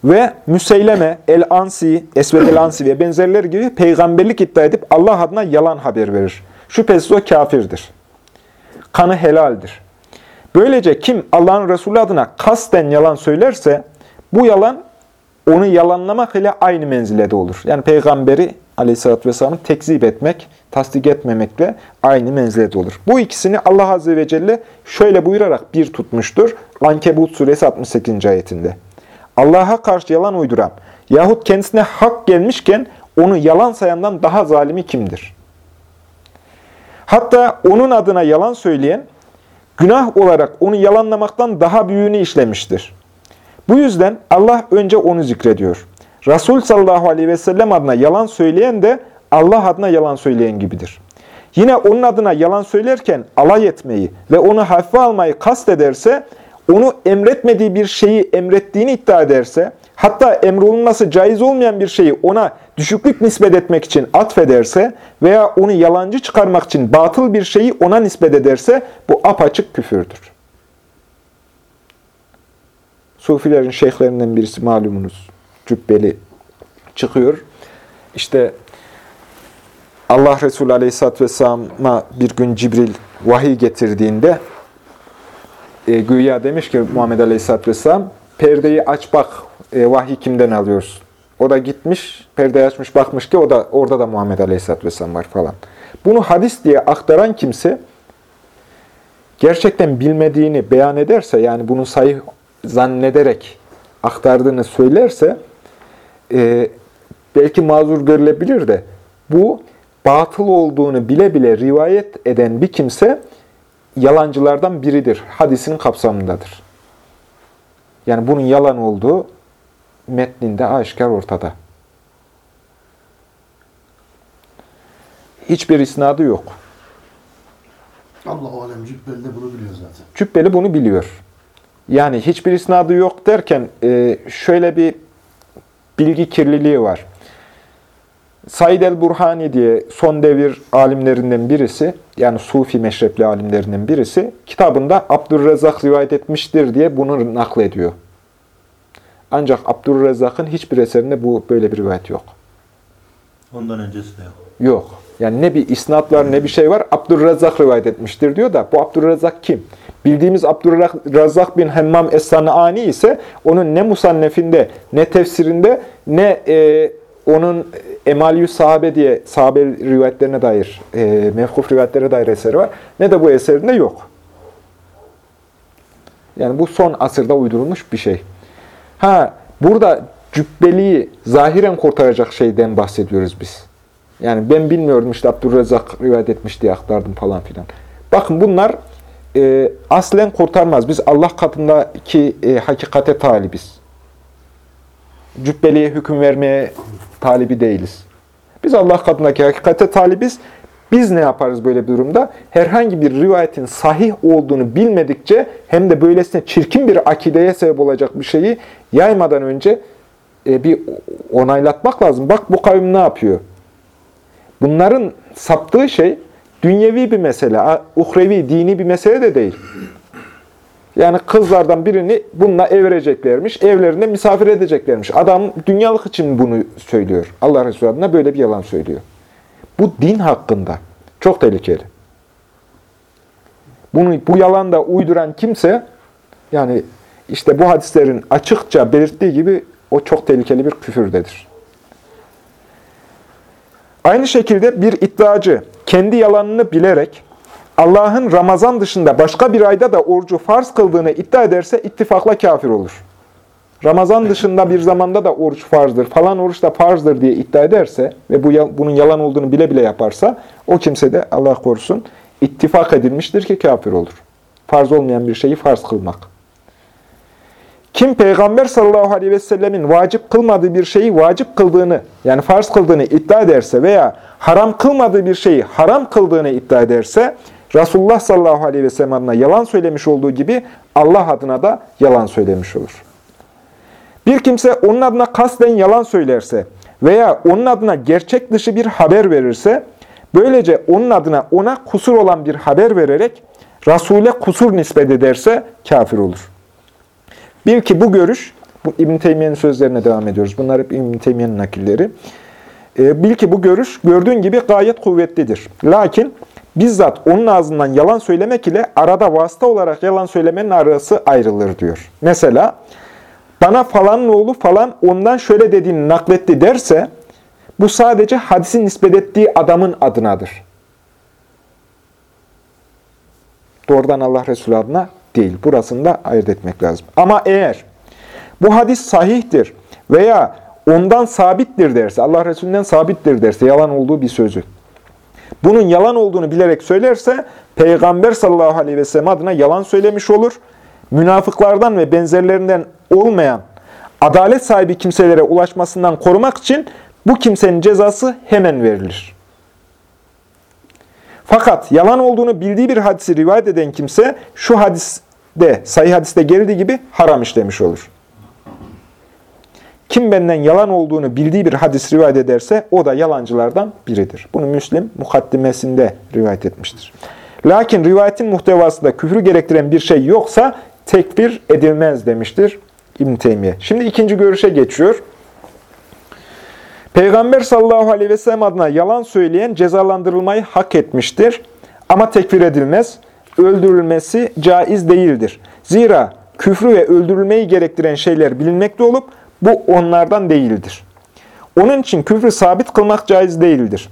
Ve Müseyleme, El-Ansi, Esved El-Ansi ve benzerleri gibi peygamberlik iddia edip Allah adına yalan haber verir. Şüphesiz o kafirdir. Kanı helaldir. Böylece kim Allah'ın Resulü adına kasten yalan söylerse bu yalan onu yalanlamak ile aynı menzilede olur. Yani peygamberi aleyhissalatü vesselam'ı tekzip etmek, tasdik etmemekle aynı menzilede olur. Bu ikisini Allah Azze ve Celle şöyle buyurarak bir tutmuştur. Ankebut suresi 68. ayetinde. Allah'a karşı yalan uyduran yahut kendisine hak gelmişken onu yalan sayandan daha zalimi kimdir? Hatta onun adına yalan söyleyen, günah olarak onu yalanlamaktan daha büyüğünü işlemiştir. Bu yüzden Allah önce onu zikrediyor. Resul sallallahu aleyhi ve sellem adına yalan söyleyen de Allah adına yalan söyleyen gibidir. Yine onun adına yalan söylerken alay etmeyi ve onu hafife almayı kast ederse, onu emretmediği bir şeyi emrettiğini iddia ederse, hatta emrolunması caiz olmayan bir şeyi ona düşüklük nispet etmek için atfederse veya onu yalancı çıkarmak için batıl bir şeyi ona nispet ederse bu apaçık küfürdür. Sufilerin şeyhlerinden birisi malumunuz cübbeli çıkıyor. İşte Allah Resulü Aleyhisselatü Vesselam'a bir gün Cibril vahiy getirdiğinde e, güya demiş ki Muhammed Aleyhisselatü Vesselam perdeyi aç bak e, vahiy kimden alıyorsun? O da gitmiş, perdeyi açmış bakmış ki o da orada da Muhammed Aleyhisselatü Vesselam var falan. Bunu hadis diye aktaran kimse gerçekten bilmediğini beyan ederse yani bunu sayı zannederek aktardığını söylerse e, belki mazur görülebilir de bu batıl olduğunu bile bile rivayet eden bir kimse yalancılardan biridir. Hadisinin kapsamındadır. Yani bunun yalan olduğu metninde aşikar ortada. Hiçbir isnadı yok. Allah alem Cübbeli de bunu biliyor zaten. Cübbeli bunu biliyor. Yani hiçbir isnadı yok derken e, şöyle bir bilgi kirliliği var. Said el-Burhani diye son devir alimlerinden birisi, yani Sufi meşrepli alimlerinden birisi, kitabında Abdurrezzak rivayet etmiştir diye bunu naklediyor. Ancak Abdurrezzak'ın hiçbir eserinde bu böyle bir rivayet yok. Ondan öncesi de yok. Yok. Yani ne bir isnat var ne bir şey var. Abdurrezzak rivayet etmiştir diyor da bu Abdurrezzak kim? Bildiğimiz Abdurrezzak bin Hemmam Es-Sanani ise onun ne musannefinde, ne tefsirinde, ne e, onun Emaliyü Sahabe diye sahabe rivayetlerine dair, e, mevkuf rivayetlerine dair eseri var. Ne de bu eserinde yok. Yani bu son asırda uydurulmuş bir şey. Ha, burada cübbeliği zahiren kurtaracak şeyden bahsediyoruz biz. Yani ben bilmiyordum işte Abdurrezzak rivayet etmiş diye aktardım falan filan. Bakın bunlar e, aslen kurtarmaz. Biz Allah katındaki e, hakikate talibiz. Cübbeliğe hüküm vermeye talibi değiliz. Biz Allah katındaki hakikate talibiz. Biz ne yaparız böyle bir durumda? Herhangi bir rivayetin sahih olduğunu bilmedikçe hem de böylesine çirkin bir akideye sebep olacak bir şeyi yaymadan önce e, bir onaylatmak lazım. Bak bu kavim ne yapıyor? Bunların saptığı şey dünyevi bir mesele, uhrevi, dini bir mesele de değil. Yani kızlardan birini bununla evleneceklermiş, evlerinde misafir edeceklermiş. Adam dünyalık için bunu söylüyor. Allah Resulü adına böyle bir yalan söylüyor. Bu din hakkında. Çok tehlikeli. Bunu, bu yalanda uyduran kimse, yani işte bu hadislerin açıkça belirttiği gibi o çok tehlikeli bir küfürdedir. Aynı şekilde bir iddiacı kendi yalanını bilerek Allah'ın Ramazan dışında başka bir ayda da orucu farz kıldığını iddia ederse ittifakla kafir olur. Ramazan dışında bir zamanda da oruç farzdır, falan oruç da farzdır diye iddia ederse ve bu bunun yalan olduğunu bile bile yaparsa o kimse de Allah korusun ittifak edilmiştir ki kafir olur. Farz olmayan bir şeyi farz kılmak. Kim Peygamber sallallahu aleyhi ve sellemin vacip kılmadığı bir şeyi vacip kıldığını, yani farz kıldığını iddia ederse veya haram kılmadığı bir şeyi haram kıldığını iddia ederse, Resulullah sallallahu aleyhi ve sellem adına yalan söylemiş olduğu gibi Allah adına da yalan söylemiş olur. Bir kimse onun adına kasten yalan söylerse veya onun adına gerçek dışı bir haber verirse, böylece onun adına ona kusur olan bir haber vererek Resul'e kusur nispet ederse kafir olur. Bil ki bu görüş, bu İbn Teymiye'nin sözlerine devam ediyoruz. Bunlar hep İbn Teymiye'nin nakilleri. E, bil ki bu görüş gördüğün gibi gayet kuvvetlidir. Lakin bizzat onun ağzından yalan söylemek ile arada vasıta olarak yalan söylemenin arası ayrılır diyor. Mesela bana falan oğlu falan ondan şöyle dediğini nakletti derse bu sadece hadisin nispet ettiği adamın adınadır. Doğrudan Allah Resulü adına değil. Burasını da ayırt etmek lazım. Ama eğer bu hadis sahihtir veya ondan sabittir derse, Allah Resulü'nden sabittir derse, yalan olduğu bir sözü. Bunun yalan olduğunu bilerek söylerse, Peygamber sallallahu aleyhi ve sellem adına yalan söylemiş olur. Münafıklardan ve benzerlerinden olmayan adalet sahibi kimselere ulaşmasından korumak için bu kimsenin cezası hemen verilir. Fakat yalan olduğunu bildiği bir hadisi rivayet eden kimse şu hadiste, sayı hadiste geldiği gibi haram işlemiş olur. Kim benden yalan olduğunu bildiği bir hadis rivayet ederse o da yalancılardan biridir. Bunu Müslim mukaddimesinde rivayet etmiştir. Lakin rivayetin muhtevasında küfrü gerektiren bir şey yoksa tekfir edilmez demiştir İbn Teymiye. Şimdi ikinci görüşe geçiyor. Peygamber sallallahu aleyhi ve sellem adına yalan söyleyen cezalandırılmayı hak etmiştir. Ama tekfir edilmez. Öldürülmesi caiz değildir. Zira küfrü ve öldürülmeyi gerektiren şeyler bilinmekte olup bu onlardan değildir. Onun için küfrü sabit kılmak caiz değildir.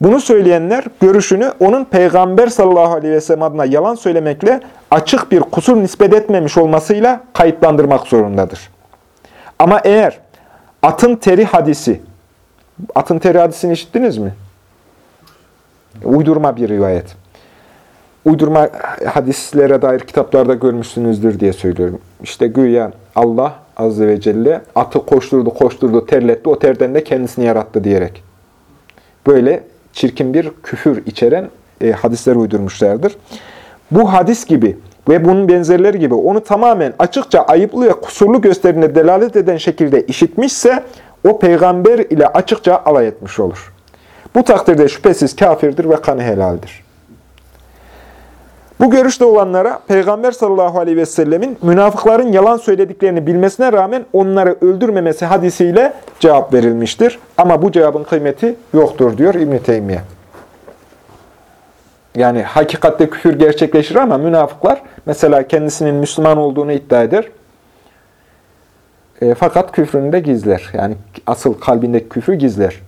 Bunu söyleyenler görüşünü onun Peygamber sallallahu aleyhi ve sellem adına yalan söylemekle açık bir kusur nispet etmemiş olmasıyla kayıtlandırmak zorundadır. Ama eğer atın teri hadisi, atın teri hadisini işittiniz mi? Uydurma bir rivayet. Uydurma hadislere dair kitaplarda görmüşsünüzdür diye söylüyorum. İşte güya Allah Azze ve Celle atı koşturdu, koşturdu, terletti, o terden de kendisini yarattı diyerek. Böyle çirkin bir küfür içeren e, hadisler uydurmuşlardır. Bu hadis gibi ve bunun benzerleri gibi onu tamamen açıkça ayıplı ve kusurlu gösterine delalet eden şekilde işitmişse o peygamber ile açıkça alay etmiş olur. Bu takdirde şüphesiz kafirdir ve kanı helaldir. Bu görüşte olanlara Peygamber sallallahu aleyhi ve sellemin münafıkların yalan söylediklerini bilmesine rağmen onları öldürmemesi hadisiyle cevap verilmiştir. Ama bu cevabın kıymeti yoktur diyor İbn-i Teymiye. Yani hakikatte küfür gerçekleşir ama münafıklar mesela kendisinin Müslüman olduğunu iddia eder. E, fakat küfrünü de gizler. Yani asıl kalbindeki küfrü gizler.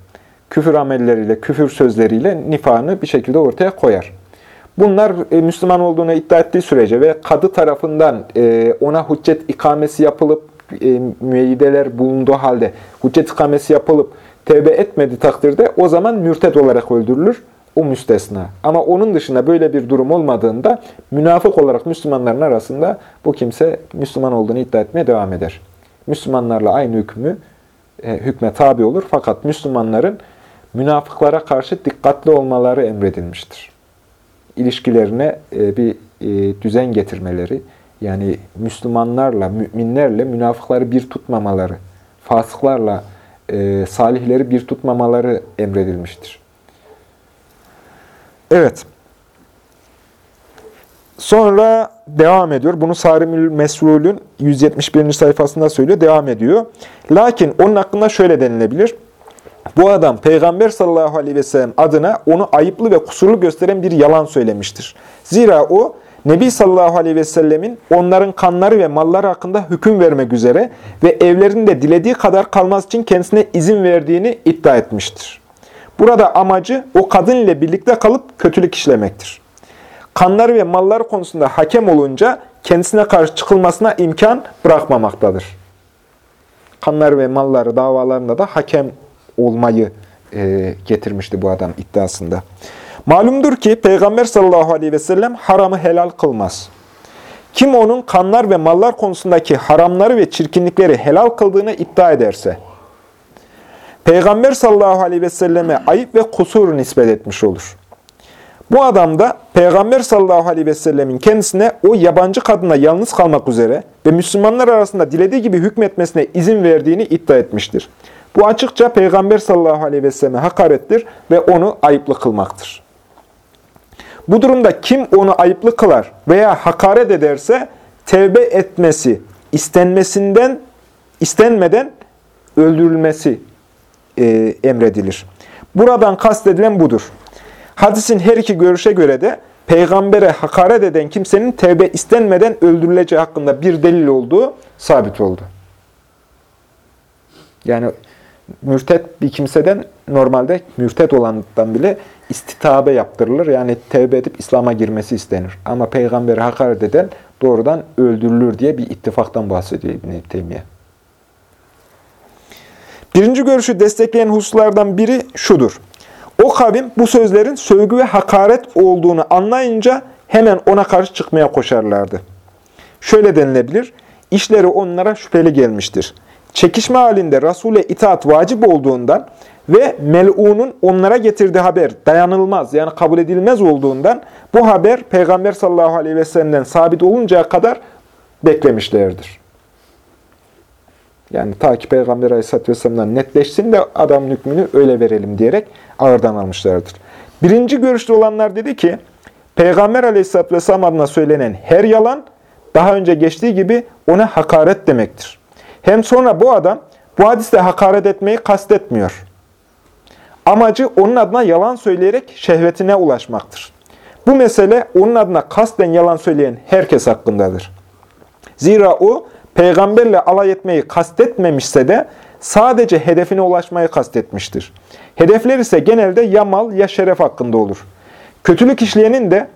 Küfür amelleriyle, küfür sözleriyle nifahını bir şekilde ortaya koyar. Bunlar e, Müslüman olduğunu iddia ettiği sürece ve kadı tarafından e, ona hüccet ikamesi yapılıp e, müeyyideler bulunduğu halde hüccet ikamesi yapılıp tevbe etmediği takdirde o zaman mürted olarak öldürülür. O müstesna. Ama onun dışında böyle bir durum olmadığında münafık olarak Müslümanların arasında bu kimse Müslüman olduğunu iddia etmeye devam eder. Müslümanlarla aynı hükmü e, hükme tabi olur. Fakat Müslümanların münafıklara karşı dikkatli olmaları emredilmiştir. İlişkilerine e, bir e, düzen getirmeleri, yani Müslümanlarla, müminlerle münafıkları bir tutmamaları, fasıklarla e, salihleri bir tutmamaları emredilmiştir. Evet. Sonra devam ediyor. Bunu Sarimül Mesrul'ün 171. sayfasında söylüyor. Devam ediyor. Lakin onun hakkında şöyle denilebilir. Bu adam Peygamber sallallahu aleyhi ve sellem adına onu ayıplı ve kusurlu gösteren bir yalan söylemiştir. Zira o Nebi sallallahu aleyhi ve sellemin onların kanları ve malları hakkında hüküm vermek üzere ve evlerinde dilediği kadar kalması için kendisine izin verdiğini iddia etmiştir. Burada amacı o kadın ile birlikte kalıp kötülük işlemektir. Kanları ve malları konusunda hakem olunca kendisine karşı çıkılmasına imkan bırakmamaktadır. Kanları ve malları davalarında da hakem olmayı e, getirmişti bu adam iddiasında. Malumdur ki Peygamber sallallahu aleyhi ve sellem haramı helal kılmaz. Kim onun kanlar ve mallar konusundaki haramları ve çirkinlikleri helal kıldığını iddia ederse, Peygamber sallallahu aleyhi ve selleme ayıp ve kusur nispet etmiş olur. Bu adam da Peygamber sallallahu aleyhi ve sellemin kendisine o yabancı kadına yalnız kalmak üzere ve Müslümanlar arasında dilediği gibi hükmetmesine izin verdiğini iddia etmiştir. Bu açıkça Peygamber sallallahu aleyhi ve selleme hakarettir ve onu ayıplı kılmaktır. Bu durumda kim onu ayıplı kılar veya hakaret ederse tevbe etmesi, istenmesinden, istenmeden öldürülmesi e, emredilir. Buradan kastedilen budur. Hadisin her iki görüşe göre de peygambere hakaret eden kimsenin tevbe istenmeden öldürüleceği hakkında bir delil olduğu sabit oldu. Yani mürtet bir kimseden normalde mürtet olandan bile istitabe yaptırılır. Yani tevbe edip İslam'a girmesi istenir. Ama peygambere hakaret eden doğrudan öldürülür diye bir ittifaktan bahsediyor İbn-i Teymiye. Birinci görüşü destekleyen hususlardan biri şudur. O kavim bu sözlerin sövgü ve hakaret olduğunu anlayınca hemen ona karşı çıkmaya koşarlardı. Şöyle denilebilir, işleri onlara şüpheli gelmiştir. Çekişme halinde Resul'e itaat vacip olduğundan ve mel'unun onlara getirdiği haber dayanılmaz yani kabul edilmez olduğundan bu haber Peygamber sallallahu aleyhi ve sellem'den sabit oluncaya kadar beklemişlerdir. Yani ta ki Peygamber Aleyhisselatü Vesselam'dan netleşsin de adamın hükmünü öyle verelim diyerek ağırdan almışlardır. Birinci görüşte olanlar dedi ki, Peygamber Aleyhisselatü Vesselam adına söylenen her yalan, daha önce geçtiği gibi ona hakaret demektir. Hem sonra bu adam bu hadiste hakaret etmeyi kastetmiyor. Amacı onun adına yalan söyleyerek şehvetine ulaşmaktır. Bu mesele onun adına kasten yalan söyleyen herkes hakkındadır. Zira o, peygamberle alay etmeyi kastetmemişse de sadece hedefine ulaşmayı kastetmiştir. Hedefler ise genelde ya mal ya şeref hakkında olur. Kötülük işleyenin de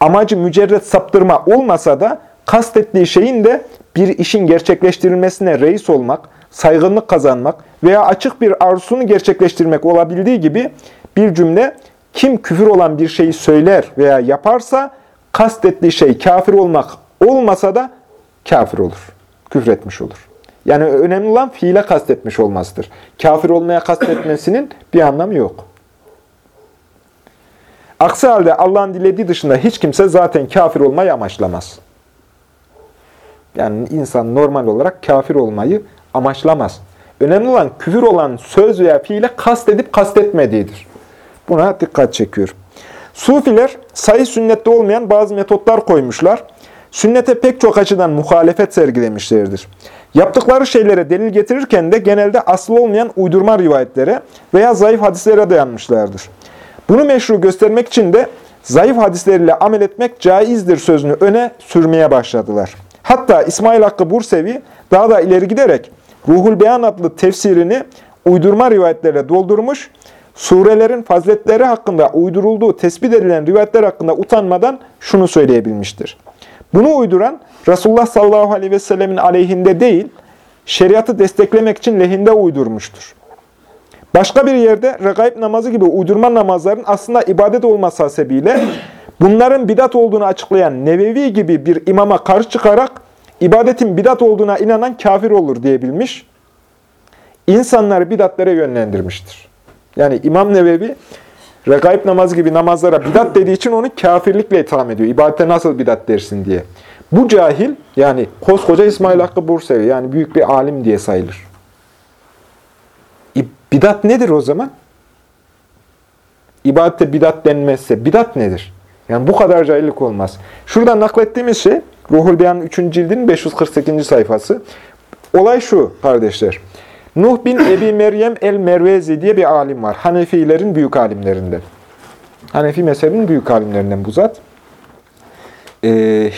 amacı mücerret saptırma olmasa da kastettiği şeyin de bir işin gerçekleştirilmesine reis olmak, saygınlık kazanmak veya açık bir arzusunu gerçekleştirmek olabildiği gibi bir cümle kim küfür olan bir şeyi söyler veya yaparsa kastettiği şey kafir olmak olmasa da kafir olur. Küfür etmiş olur. Yani önemli olan fiile kastetmiş olmasıdır. Kafir olmaya kastetmesinin bir anlamı yok. Aksi halde Allah'ın dilediği dışında hiç kimse zaten kafir olmayı amaçlamaz. Yani insan normal olarak kafir olmayı amaçlamaz. Önemli olan küfür olan söz veya fiile kastedip kastetmediğidir. Buna dikkat çekiyor. Sufiler sayı sünnette olmayan bazı metotlar koymuşlar. Sünnete pek çok açıdan muhalefet sergilemişlerdir. Yaptıkları şeylere delil getirirken de genelde aslı olmayan uydurma rivayetlere veya zayıf hadislere dayanmışlardır. Bunu meşru göstermek için de zayıf hadisleriyle amel etmek caizdir sözünü öne sürmeye başladılar. Hatta İsmail Hakkı Bursevi daha da ileri giderek Ruhul Beyan adlı tefsirini uydurma rivayetlerle doldurmuş, surelerin faziletleri hakkında uydurulduğu tespit edilen rivayetler hakkında utanmadan şunu söyleyebilmiştir. Bunu uyduran Resulullah sallallahu aleyhi ve sellemin aleyhinde değil, şeriatı desteklemek için lehinde uydurmuştur. Başka bir yerde regaib namazı gibi uydurma namazların aslında ibadet olması hasebiyle bunların bidat olduğunu açıklayan Nevevi gibi bir imama karşı çıkarak ibadetin bidat olduğuna inanan kafir olur diyebilmiş. İnsanları bidatlere yönlendirmiştir. Yani İmam Nevevi regaib namazı gibi namazlara bidat dediği için onu kafirlikle itham ediyor. İbadete nasıl bidat dersin diye. Bu cahil yani koskoca İsmail Hakkı Bursevi yani büyük bir alim diye sayılır. Bidat nedir o zaman? İbadette bidat denmezse bidat nedir? Yani bu kadar cahillik olmaz. Şuradan naklettiğimiz şey Ruhul Beyan'ın 3. cildinin 548. sayfası. Olay şu kardeşler. Nuh bin Ebi Meryem el-Mervezi diye bir alim var. Hanefilerin büyük alimlerinden. Hanefi mezhebinin büyük alimlerinden bu zat. Ee,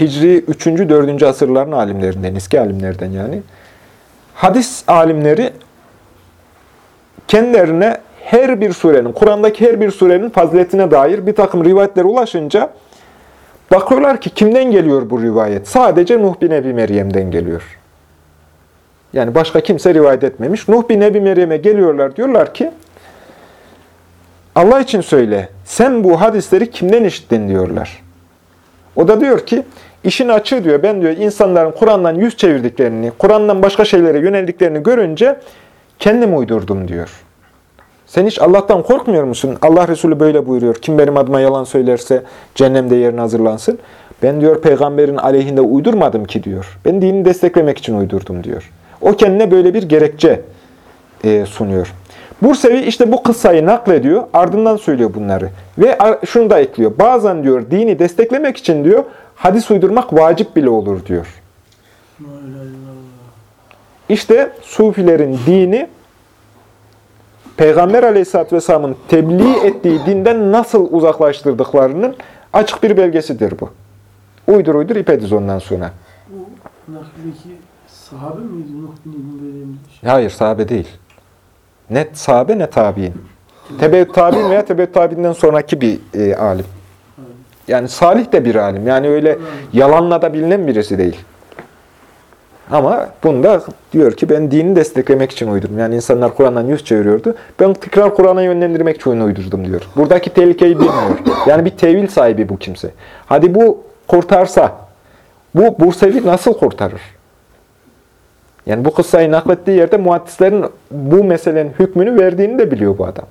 Hicri 3. 4. asırların alimlerinden, eski alimlerden yani. Hadis alimleri kendilerine her bir surenin, Kur'an'daki her bir surenin faziletine dair bir takım rivayetlere ulaşınca bakıyorlar ki kimden geliyor bu rivayet? Sadece Nuh bin Ebi Meryem'den geliyor. Yani başka kimse rivayet etmemiş. Nuh bin Ebi Meryem'e geliyorlar diyorlar ki Allah için söyle sen bu hadisleri kimden işittin diyorlar. O da diyor ki işin açığı diyor ben diyor insanların Kur'an'dan yüz çevirdiklerini, Kur'an'dan başka şeylere yöneldiklerini görünce kendim uydurdum diyor. Sen hiç Allah'tan korkmuyor musun? Allah Resulü böyle buyuruyor. Kim benim adıma yalan söylerse cehennemde yerine hazırlansın. Ben diyor peygamberin aleyhinde uydurmadım ki diyor. Ben dini desteklemek için uydurdum diyor. O kendine böyle bir gerekçe e, sunuyor. Bursevi işte bu kıssayı naklediyor. Ardından söylüyor bunları. Ve şunu da ekliyor. Bazen diyor dini desteklemek için diyor hadis uydurmak vacip bile olur diyor. İşte Sufilerin dini Peygamber Aleyhisselatü Vesselam'ın tebliğ ettiği dinden nasıl uzaklaştırdıklarının açık bir belgesidir bu. Uydur uydur ipediz ondan sonra. Bu nakildeki sahabe miydi? Beyrem'in Hayır sahabe değil. Ne sahabe ne tabi'in. Tebeyyüt tabi'in veya tebeyyüt tabi'inden sonraki bir e, alim. Yani salih de bir alim. Yani öyle yalanla da bilinen birisi değil. Ama bunda diyor ki ben dini desteklemek için uydurdum. Yani insanlar Kur'an'dan yüz çeviriyordu. Ben tekrar Kur'an'a yönlendirmek için uydurdum diyor. Buradaki tehlikeyi bilmiyor. Yani bir tevil sahibi bu kimse. Hadi bu kurtarsa, bu Bursevi nasıl kurtarır? Yani bu kıssayı naklettiği yerde muhaddislerin bu meselenin hükmünü verdiğini de biliyor bu adam.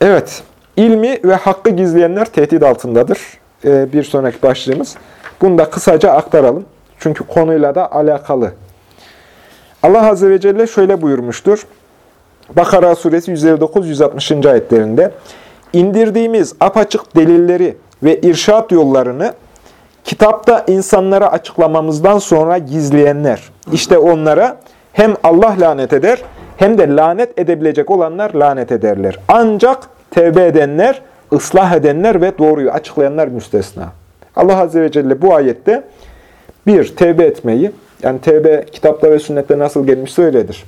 Evet, ilmi ve hakkı gizleyenler tehdit altındadır. Ee, bir sonraki başlığımız. Bunu da kısaca aktaralım. Çünkü konuyla da alakalı. Allah Azze ve Celle şöyle buyurmuştur. Bakara suresi 159-160. ayetlerinde indirdiğimiz apaçık delilleri ve irşat yollarını kitapta insanlara açıklamamızdan sonra gizleyenler. İşte onlara hem Allah lanet eder hem de lanet edebilecek olanlar lanet ederler. Ancak tevbe edenler, ıslah edenler ve doğruyu açıklayanlar müstesna. Allah Azze ve Celle bu ayette bir, tevbe etmeyi, yani tevbe kitapta ve sünnette nasıl gelmişse öyledir.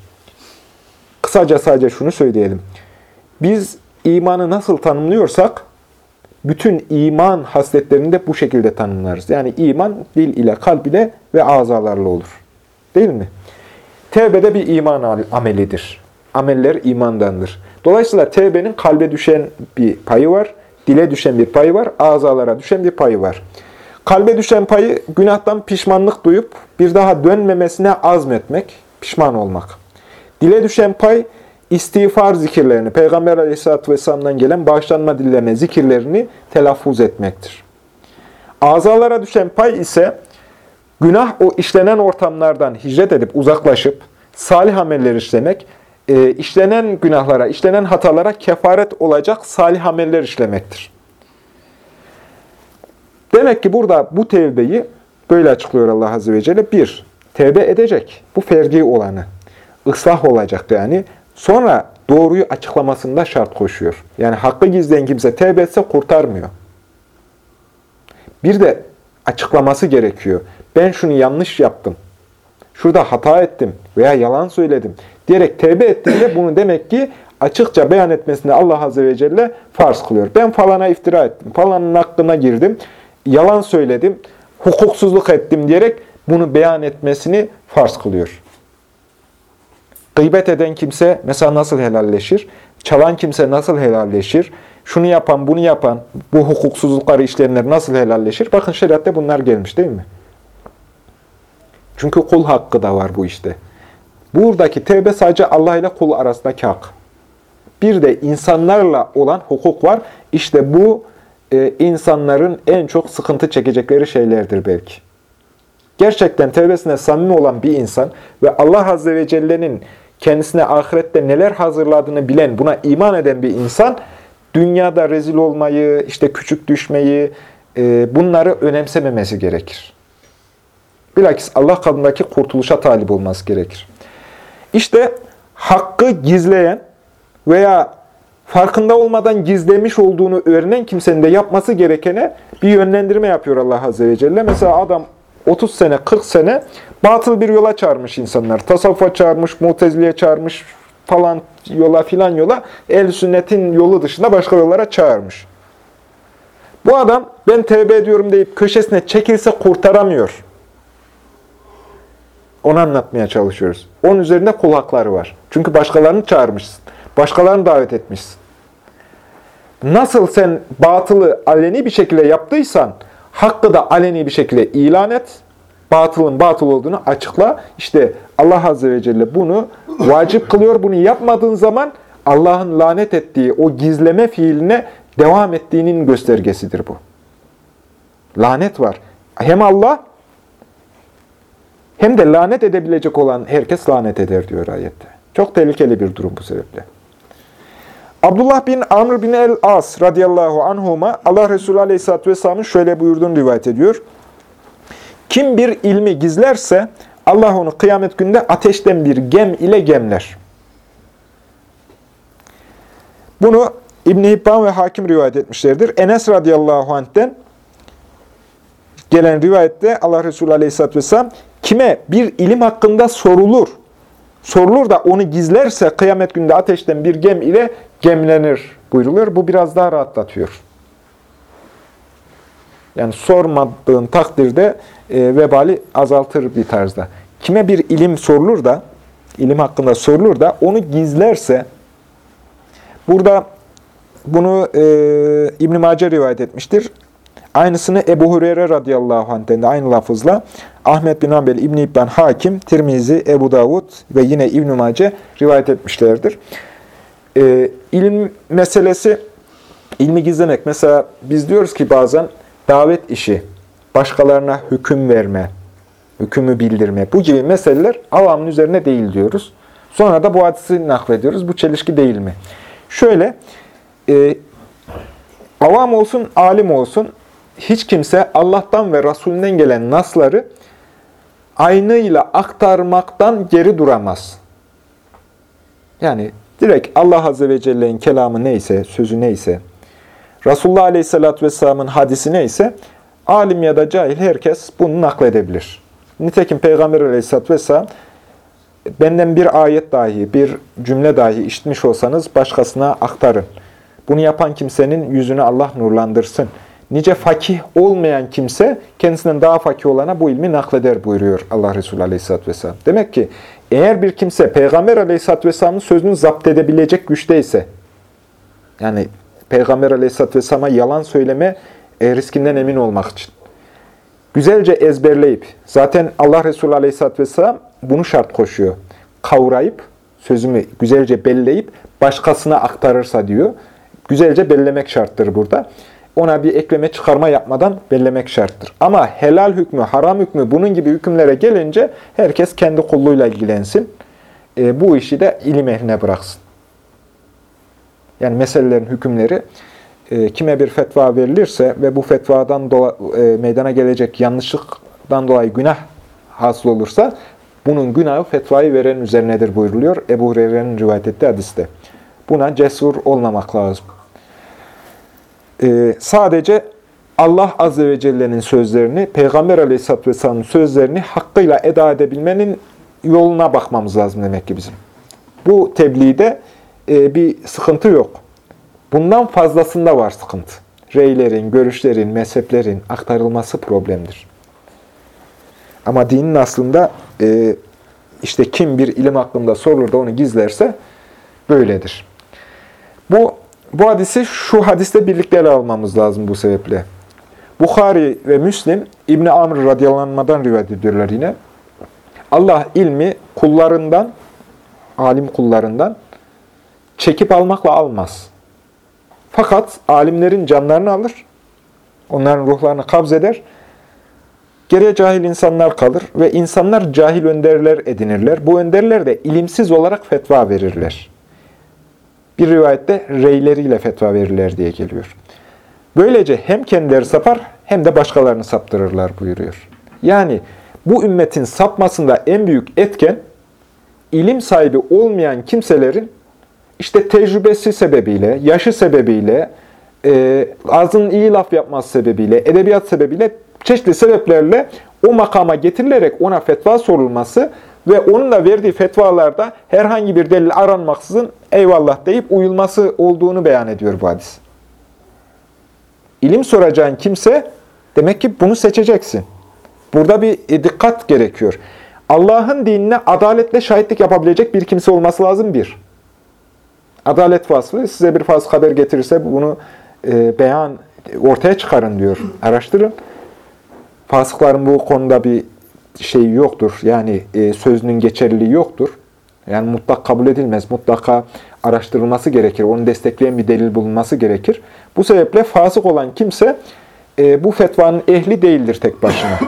Kısaca sadece şunu söyleyelim. Biz imanı nasıl tanımlıyorsak, bütün iman hasletlerini de bu şekilde tanımlarız. Yani iman dil ile, kalp ile ve azalarla olur. Değil mi? Tevbe de bir iman amelidir. Ameller imandandır. Dolayısıyla tevbenin kalbe düşen bir payı var, dile düşen bir payı var, azalara düşen bir payı var. Kalbe düşen payı günahtan pişmanlık duyup bir daha dönmemesine azmetmek, pişman olmak. Dile düşen pay istiğfar zikirlerini, Peygamber Aleyhisselatü Vesselam'dan gelen bağışlanma dillerine zikirlerini telaffuz etmektir. Azalara düşen pay ise günah o işlenen ortamlardan hicret edip uzaklaşıp salih ameller işlemek, e, işlenen günahlara, işlenen hatalara kefaret olacak salih ameller işlemektir. Demek ki burada bu tevbeyi böyle açıklıyor Allah Azze ve Celle. Bir, tevbe edecek. Bu ferdi olanı. Islah olacak yani. Sonra doğruyu açıklamasında şart koşuyor. Yani hakkı gizleyen kimse tevbe etse kurtarmıyor. Bir de açıklaması gerekiyor. Ben şunu yanlış yaptım. Şurada hata ettim veya yalan söyledim diyerek tevbe ettiğinde bunu demek ki açıkça beyan etmesini Allah Azze ve Celle farz kılıyor. Ben falana iftira ettim, falanın hakkına girdim, yalan söyledim, hukuksuzluk ettim diyerek bunu beyan etmesini farz kılıyor. Gıybet eden kimse mesela nasıl helalleşir? Çalan kimse nasıl helalleşir? Şunu yapan, bunu yapan, bu hukuksuzlukları işleyenler nasıl helalleşir? Bakın şeriatte bunlar gelmiş değil mi? Çünkü kul hakkı da var bu işte. Buradaki tevbe sadece Allah ile kul arasındaki hak. Bir de insanlarla olan hukuk var. İşte bu e, insanların en çok sıkıntı çekecekleri şeylerdir belki. Gerçekten tevbesine samimi olan bir insan ve Allah Azze ve Celle'nin kendisine ahirette neler hazırladığını bilen, buna iman eden bir insan, dünyada rezil olmayı, işte küçük düşmeyi, e, bunları önemsememesi gerekir. Bilakis Allah kadındaki kurtuluşa talip olması gerekir. İşte hakkı gizleyen veya farkında olmadan gizlemiş olduğunu öğrenen kimsenin de yapması gerekene bir yönlendirme yapıyor Allah Azze ve Celle. Mesela adam 30 sene, 40 sene batıl bir yola çağırmış insanlar. Tasavvufa çağırmış, muteziliğe çağırmış falan yola filan yola el sünnetin yolu dışında başka yollara çağırmış. Bu adam ben tevbe ediyorum deyip köşesine çekilse kurtaramıyor. Onu anlatmaya çalışıyoruz. Onun üzerinde kul hakları var. Çünkü başkalarını çağırmışsın. Başkalarını davet etmişsin. Nasıl sen batılı aleni bir şekilde yaptıysan, hakkı da aleni bir şekilde ilan et. Batılın batıl olduğunu açıkla. İşte Allah Azze ve Celle bunu vacip kılıyor. Bunu yapmadığın zaman Allah'ın lanet ettiği o gizleme fiiline devam ettiğinin göstergesidir bu. Lanet var. Hem Allah hem de lanet edebilecek olan herkes lanet eder diyor ayette. Çok tehlikeli bir durum bu sebeple. Abdullah bin Amr bin el-As radıyallahu anhuma Allah Resulü aleyhisselatü vesselamın şöyle buyurduğunu rivayet ediyor. Kim bir ilmi gizlerse Allah onu kıyamet günde ateşten bir gem ile gemler. Bunu İbn-i ve Hakim rivayet etmişlerdir. Enes radıyallahu anh'ten gelen rivayette Allah Resulü aleyhisselatü vesselam kime bir ilim hakkında sorulur, sorulur da onu gizlerse kıyamet günde ateşten bir gem ile gemlenir buyruluyor. Bu biraz daha rahatlatıyor. Yani sormadığın takdirde e, vebali azaltır bir tarzda. Kime bir ilim sorulur da, ilim hakkında sorulur da onu gizlerse, burada bunu e, İbn-i Mace rivayet etmiştir. Aynısını Ebu Hureyre radıyallahu anh'den de aynı lafızla Ahmet bin Hanbel, İbn-i İbban Hakim, Tirmizi, Ebu Davud ve yine İbn-i Mace rivayet etmişlerdir. Ee, ilim meselesi, ilmi gizlemek. Mesela biz diyoruz ki bazen davet işi, başkalarına hüküm verme, hükümü bildirme, bu gibi meseleler avamın üzerine değil diyoruz. Sonra da bu hadisi naklediyoruz. Bu çelişki değil mi? Şöyle, e, avam olsun, alim olsun, hiç kimse Allah'tan ve Resulünden gelen nasları aynıyla aktarmaktan geri duramaz. Yani direkt Allah Azze ve Celle'nin kelamı neyse, sözü neyse, Resulullah Aleyhisselatü Vesselam'ın hadisi neyse, alim ya da cahil herkes bunu nakledebilir. Nitekim Peygamber Aleyhisselatü Vesselam, benden bir ayet dahi, bir cümle dahi işitmiş olsanız başkasına aktarın. Bunu yapan kimsenin yüzünü Allah nurlandırsın. Nice fakih olmayan kimse kendisinden daha fakih olana bu ilmi nakleder buyuruyor Allah Resulü Aleyhisselatü Vesselam. Demek ki eğer bir kimse Peygamber Aleyhisselatü Vesselam'ın sözünü zapt edebilecek güçteyse, Yani Peygamber aleyhisselatü vesselam'a yalan söyleme e, riskinden emin olmak için. Güzelce ezberleyip, zaten Allah Resulü aleyhisselatü vesselam bunu şart koşuyor. Kavrayıp, sözümü güzelce belleyip, başkasına aktarırsa diyor. Güzelce bellemek şarttır burada. Ona bir ekleme çıkarma yapmadan bellemek şarttır. Ama helal hükmü, haram hükmü bunun gibi hükümlere gelince herkes kendi kulluğuyla ilgilensin. E, bu işi de ilim ehline bıraksın. Yani meselelerin hükümleri e, kime bir fetva verilirse ve bu fetvadan dola, e, meydana gelecek yanlışlıktan dolayı günah hasıl olursa bunun günahı fetvayı verenin üzerinedir buyuruluyor. Ebu Hureyre'nin rivayet ettiği hadiste. Buna cesur olmamak lazım. E, sadece Allah Azze ve Celle'nin sözlerini, Peygamber Aleyhisselatü Vesselam'ın sözlerini hakkıyla eda edebilmenin yoluna bakmamız lazım demek ki bizim. Bu tebliğde e, bir sıkıntı yok. Bundan fazlasında var sıkıntı. Reylerin, görüşlerin, mezheplerin aktarılması problemdir. Ama dinin aslında e, işte kim bir ilim hakkında sorulur da onu gizlerse böyledir. Bu bu hadisi şu hadiste birlikte ele almamız lazım bu sebeple. Bukhari ve Müslim İbni Amr radyalanmadan rivayet ediyorlar yine. Allah ilmi kullarından, alim kullarından çekip almakla almaz. Fakat alimlerin canlarını alır, onların ruhlarını kabz eder, geriye cahil insanlar kalır ve insanlar cahil önderler edinirler. Bu önderler de ilimsiz olarak fetva verirler. Bir rivayette reyleriyle fetva verirler diye geliyor. Böylece hem kendileri sapar hem de başkalarını saptırırlar buyuruyor. Yani bu ümmetin sapmasında en büyük etken ilim sahibi olmayan kimselerin işte tecrübesi sebebiyle, yaşı sebebiyle, e, ağzının iyi laf yapması sebebiyle, edebiyat sebebiyle, çeşitli sebeplerle o makama getirilerek ona fetva sorulması ve onunla verdiği fetvalarda herhangi bir delil aranmaksızın eyvallah deyip uyulması olduğunu beyan ediyor bu hadis. İlim soracağın kimse demek ki bunu seçeceksin. Burada bir e, dikkat gerekiyor. Allah'ın dinine adaletle şahitlik yapabilecek bir kimse olması lazım bir. Adalet faslı size bir fasıl haber getirirse bunu e, beyan ortaya çıkarın diyor. Araştırın. Fasıkların bu konuda bir şey yoktur. Yani e, sözünün geçerliliği yoktur. Yani mutlak kabul edilmez. Mutlaka araştırılması gerekir. Onu destekleyen bir delil bulunması gerekir. Bu sebeple fasık olan kimse e, bu fetvanın ehli değildir tek başına.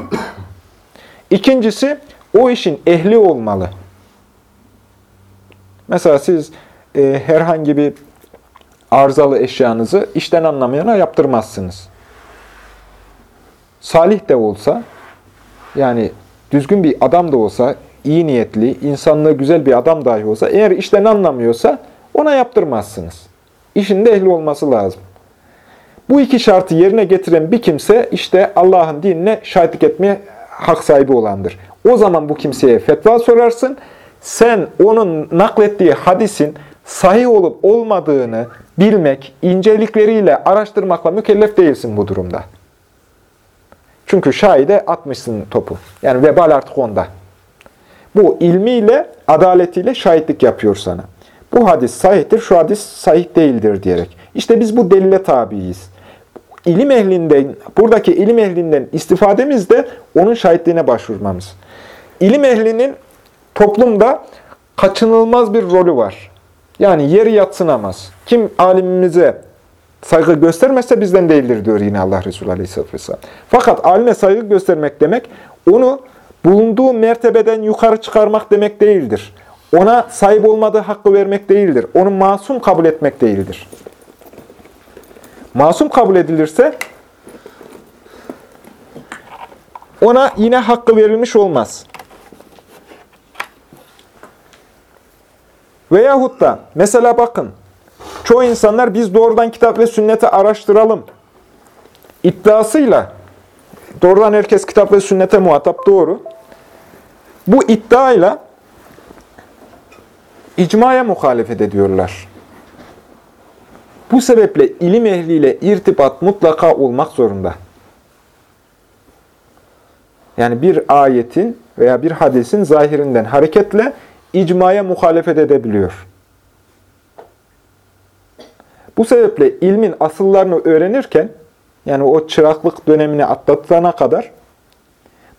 İkincisi, o işin ehli olmalı. Mesela siz e, herhangi bir arızalı eşyanızı işten anlamayana yaptırmazsınız. Salih de olsa, yani düzgün bir adam da olsa, iyi niyetli, insanlığı güzel bir adam dahi olsa, eğer işten anlamıyorsa ona yaptırmazsınız. İşin de ehli olması lazım. Bu iki şartı yerine getiren bir kimse işte Allah'ın dinine şahitlik etmeye hak sahibi olandır. O zaman bu kimseye fetva sorarsın. Sen onun naklettiği hadisin sahih olup olmadığını bilmek, incelikleriyle araştırmakla mükellef değilsin bu durumda. Çünkü şahide atmışsın topu. Yani vebal artık onda. Bu ilmiyle, adaletiyle şahitlik yapıyor sana. Bu hadis sahihtir, şu hadis sahih değildir diyerek. İşte biz bu delile tabiiyiz. İlim ehlinden, buradaki ilim ehlinden istifademiz de onun şahitliğine başvurmamız. İlim ehlinin toplumda kaçınılmaz bir rolü var. Yani yeri yatsınamaz. Kim alimimize saygı göstermezse bizden değildir diyor yine Allah Resulü Aleyhisselatü Vesselam. Fakat alime saygı göstermek demek, onu bulunduğu mertebeden yukarı çıkarmak demek değildir. Ona sahip olmadığı hakkı vermek değildir. Onu masum kabul etmek değildir. Masum kabul edilirse ona yine hakkı verilmiş olmaz. Veyahut da mesela bakın çoğu insanlar biz doğrudan kitap ve sünneti araştıralım iddiasıyla doğrudan herkes kitap ve sünnete muhatap doğru. Bu iddiayla icmaya muhalefet ediyorlar. Bu sebeple ilim ehliyle irtibat mutlaka olmak zorunda. Yani bir ayetin veya bir hadisin zahirinden hareketle icmaya muhalefet edebiliyor. Bu sebeple ilmin asıllarını öğrenirken, yani o çıraklık dönemini atlatana kadar,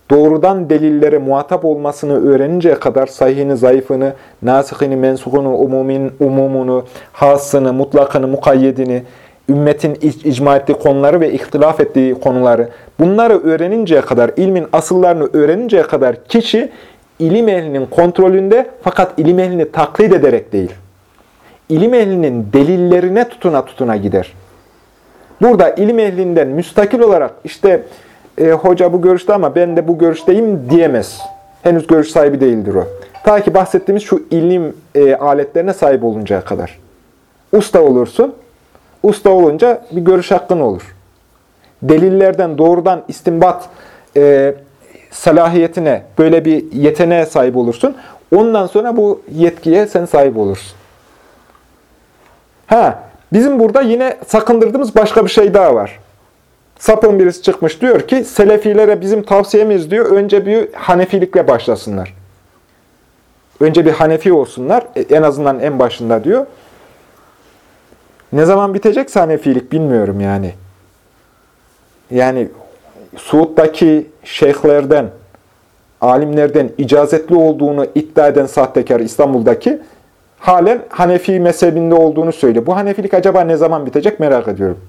doğrudan delillere muhatap olmasını öğreninceye kadar sahihini, zayıfını, nasihini, mensuhunu, umumin, umumunu, hasını, mutlakını, mukayyedini, ümmetin ic- icma ettiği konuları ve ihtilaf ettiği konuları, bunları öğreninceye kadar, ilmin asıllarını öğreninceye kadar kişi ilim ehlinin kontrolünde fakat ilim ehlini taklit ederek değil, ilim ehlinin delillerine tutuna tutuna gider. Burada ilim ehlinden müstakil olarak işte e, hoca bu görüşte ama ben de bu görüşteyim diyemez. Henüz görüş sahibi değildir o. Ta ki bahsettiğimiz şu ilim e, aletlerine sahip oluncaya kadar. Usta olursun. Usta olunca bir görüş hakkın olur. Delillerden doğrudan istinbat e, salahiyetine, böyle bir yeteneğe sahip olursun. Ondan sonra bu yetkiye sen sahip olursun. Ha, bizim burada yine sakındırdığımız başka bir şey daha var. Sapın birisi çıkmış diyor ki, Selefilere bizim tavsiyemiz diyor, önce bir Hanefilikle başlasınlar. Önce bir Hanefi olsunlar, e, en azından en başında diyor. Ne zaman bitecekse Hanefilik bilmiyorum yani. Yani Suud'daki şeyhlerden, alimlerden icazetli olduğunu iddia eden sahtekar İstanbul'daki halen Hanefi mezhebinde olduğunu söylüyor. Bu Hanefilik acaba ne zaman bitecek merak ediyorum.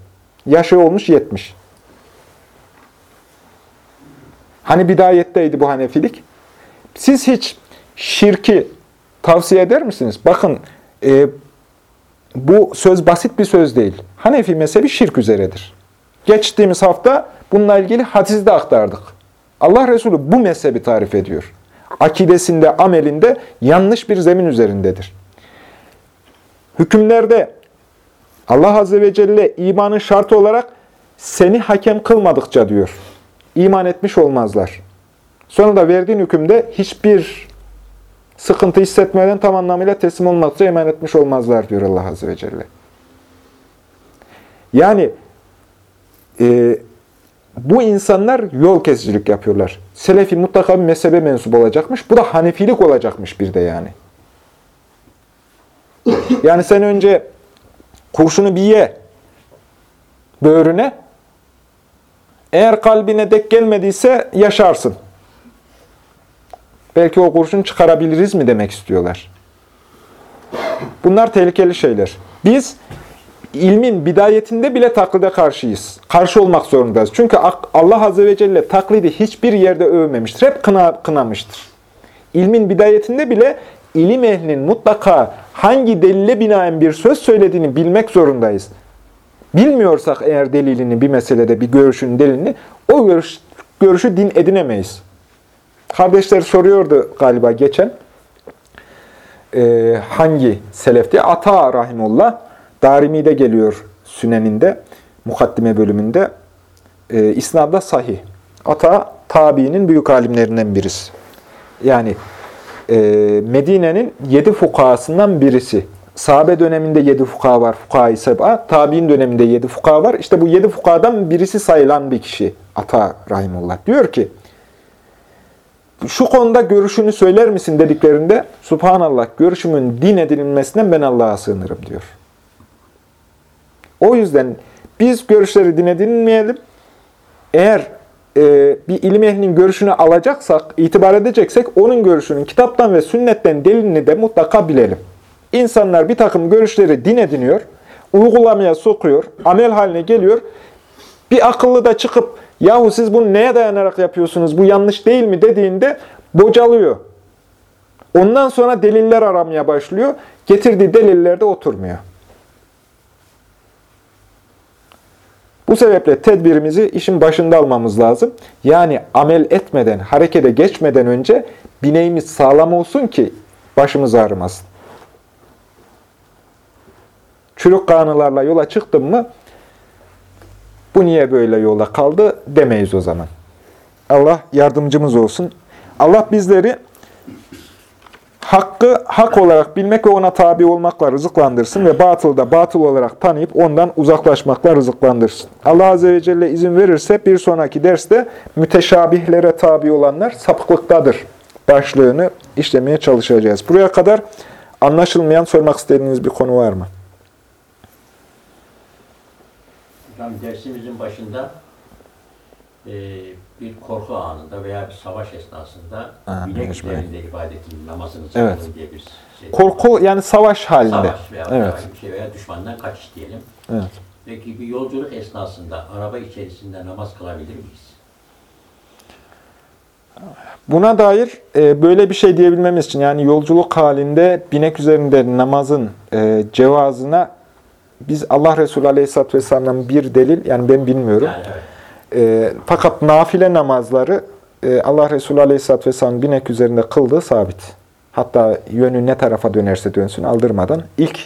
Yaşı olmuş 70. Hani bidayetteydi bu Hanefilik? Siz hiç şirki tavsiye eder misiniz? Bakın e, bu söz basit bir söz değil. Hanefi mezhebi şirk üzeredir. Geçtiğimiz hafta bununla ilgili hadisi de aktardık. Allah Resulü bu mezhebi tarif ediyor. Akidesinde, amelinde yanlış bir zemin üzerindedir. Hükümlerde Allah Azze ve Celle imanın şartı olarak seni hakem kılmadıkça diyor. İman etmiş olmazlar. Sonra da verdiğin hükümde hiçbir sıkıntı hissetmeden tam anlamıyla teslim olmakça iman etmiş olmazlar diyor Allah Azze ve Celle. Yani e, bu insanlar yol kesicilik yapıyorlar. Selefi mutlaka bir mezhebe mensup olacakmış. Bu da Hanefilik olacakmış bir de yani. Yani sen önce kurşunu bir ye böğrüne. Eğer kalbine dek gelmediyse yaşarsın. Belki o kurşunu çıkarabiliriz mi demek istiyorlar. Bunlar tehlikeli şeyler. Biz ilmin bidayetinde bile taklide karşıyız. Karşı olmak zorundayız. Çünkü Allah Azze ve Celle taklidi hiçbir yerde övmemiştir. Hep kına, kınamıştır. İlmin bidayetinde bile ilim ehlinin mutlaka hangi delile binaen bir söz söylediğini bilmek zorundayız. Bilmiyorsak eğer delilini, bir meselede bir görüşün delilini, o görüş, görüşü din edinemeyiz. Kardeşler soruyordu galiba geçen, e, hangi selefti? Ata Rahimullah, Darimi'de geliyor Sünen'inde, mukaddime bölümünde, e, isnadda sahih. Ata, tabiinin büyük alimlerinden birisi. Yani e, Medine'nin yedi fukahasından birisi. Sahabe döneminde yedi fukaha var, fukaha-i seba. Tabi'in döneminde yedi fukaha var. İşte bu yedi fukahadan birisi sayılan bir kişi. Ata Rahimullah. Diyor ki, şu konuda görüşünü söyler misin dediklerinde, Subhanallah görüşümün din edilmesinden ben Allah'a sığınırım diyor. O yüzden biz görüşleri din edinmeyelim. Eğer bir ilim ehlinin görüşünü alacaksak, itibar edeceksek, onun görüşünün kitaptan ve sünnetten delilini de mutlaka bilelim. İnsanlar bir takım görüşleri din ediniyor, uygulamaya sokuyor, amel haline geliyor. Bir akıllı da çıkıp, yahu siz bunu neye dayanarak yapıyorsunuz, bu yanlış değil mi dediğinde bocalıyor. Ondan sonra deliller aramaya başlıyor. Getirdiği deliller de oturmuyor. Bu sebeple tedbirimizi işin başında almamız lazım. Yani amel etmeden, harekete geçmeden önce bineğimiz sağlam olsun ki başımız ağrımasın. Çürük kanılarla yola çıktım mı, bu niye böyle yola kaldı demeyiz o zaman. Allah yardımcımız olsun. Allah bizleri hakkı hak olarak bilmek ve ona tabi olmakla rızıklandırsın ve batılı da batıl olarak tanıyıp ondan uzaklaşmakla rızıklandırsın. Allah Azze ve Celle izin verirse bir sonraki derste müteşabihlere tabi olanlar sapıklıktadır başlığını işlemeye çalışacağız. Buraya kadar anlaşılmayan sormak istediğiniz bir konu var mı? Hocam dersimizin başında e, bir korku anında veya bir savaş esnasında Ha, mecbur. üzerinde ibadetin namazını Evet. diye bir şey. Korku yani savaş halinde. Savaş veya Evet. bir şey veya düşmandan kaçış diyelim. Evet. Peki bir yolculuk esnasında araba içerisinde namaz kılabilir miyiz? Buna dair e, böyle bir şey diyebilmemiz için yani yolculuk halinde binek üzerinde namazın e, cevazına biz Allah Resulü Aleyhisselatü Vesselam'dan bir delil yani ben bilmiyorum. Yani evet. E, fakat nafile namazları e, Allah Resulü Aleyhisselatü Vesselam binek üzerinde kıldığı sabit. Hatta yönü ne tarafa dönerse dönsün aldırmadan ilk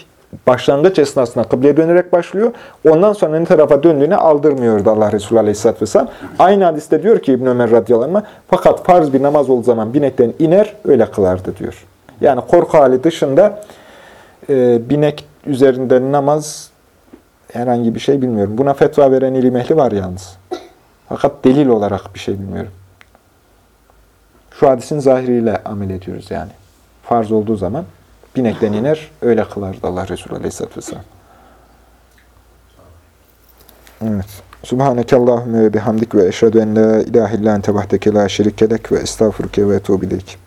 başlangıç esnasında kıbleye dönerek başlıyor. Ondan sonra ne tarafa döndüğünü aldırmıyordu Allah Resulü Aleyhisselatü Vesselam. Aynı hadiste diyor ki İbn Ömer radıyallahu anh, fakat farz bir namaz olduğu zaman binekten iner öyle kılardı diyor. Yani korku hali dışında e, binek üzerinde namaz herhangi bir şey bilmiyorum. Buna fetva veren ilim ehli var yalnız. Fakat delil olarak bir şey bilmiyorum. Şu hadisin zahiriyle amel ediyoruz yani. Farz olduğu zaman binekten iner, öyle kılardı Allah Resulü Aleyhisselatü Vesselam. Evet. Subhaneke Allahümme ve bihamdik ve eşhedü en la ilahe illa ente la şerikelek ve estağfurke ve etubu ileyk.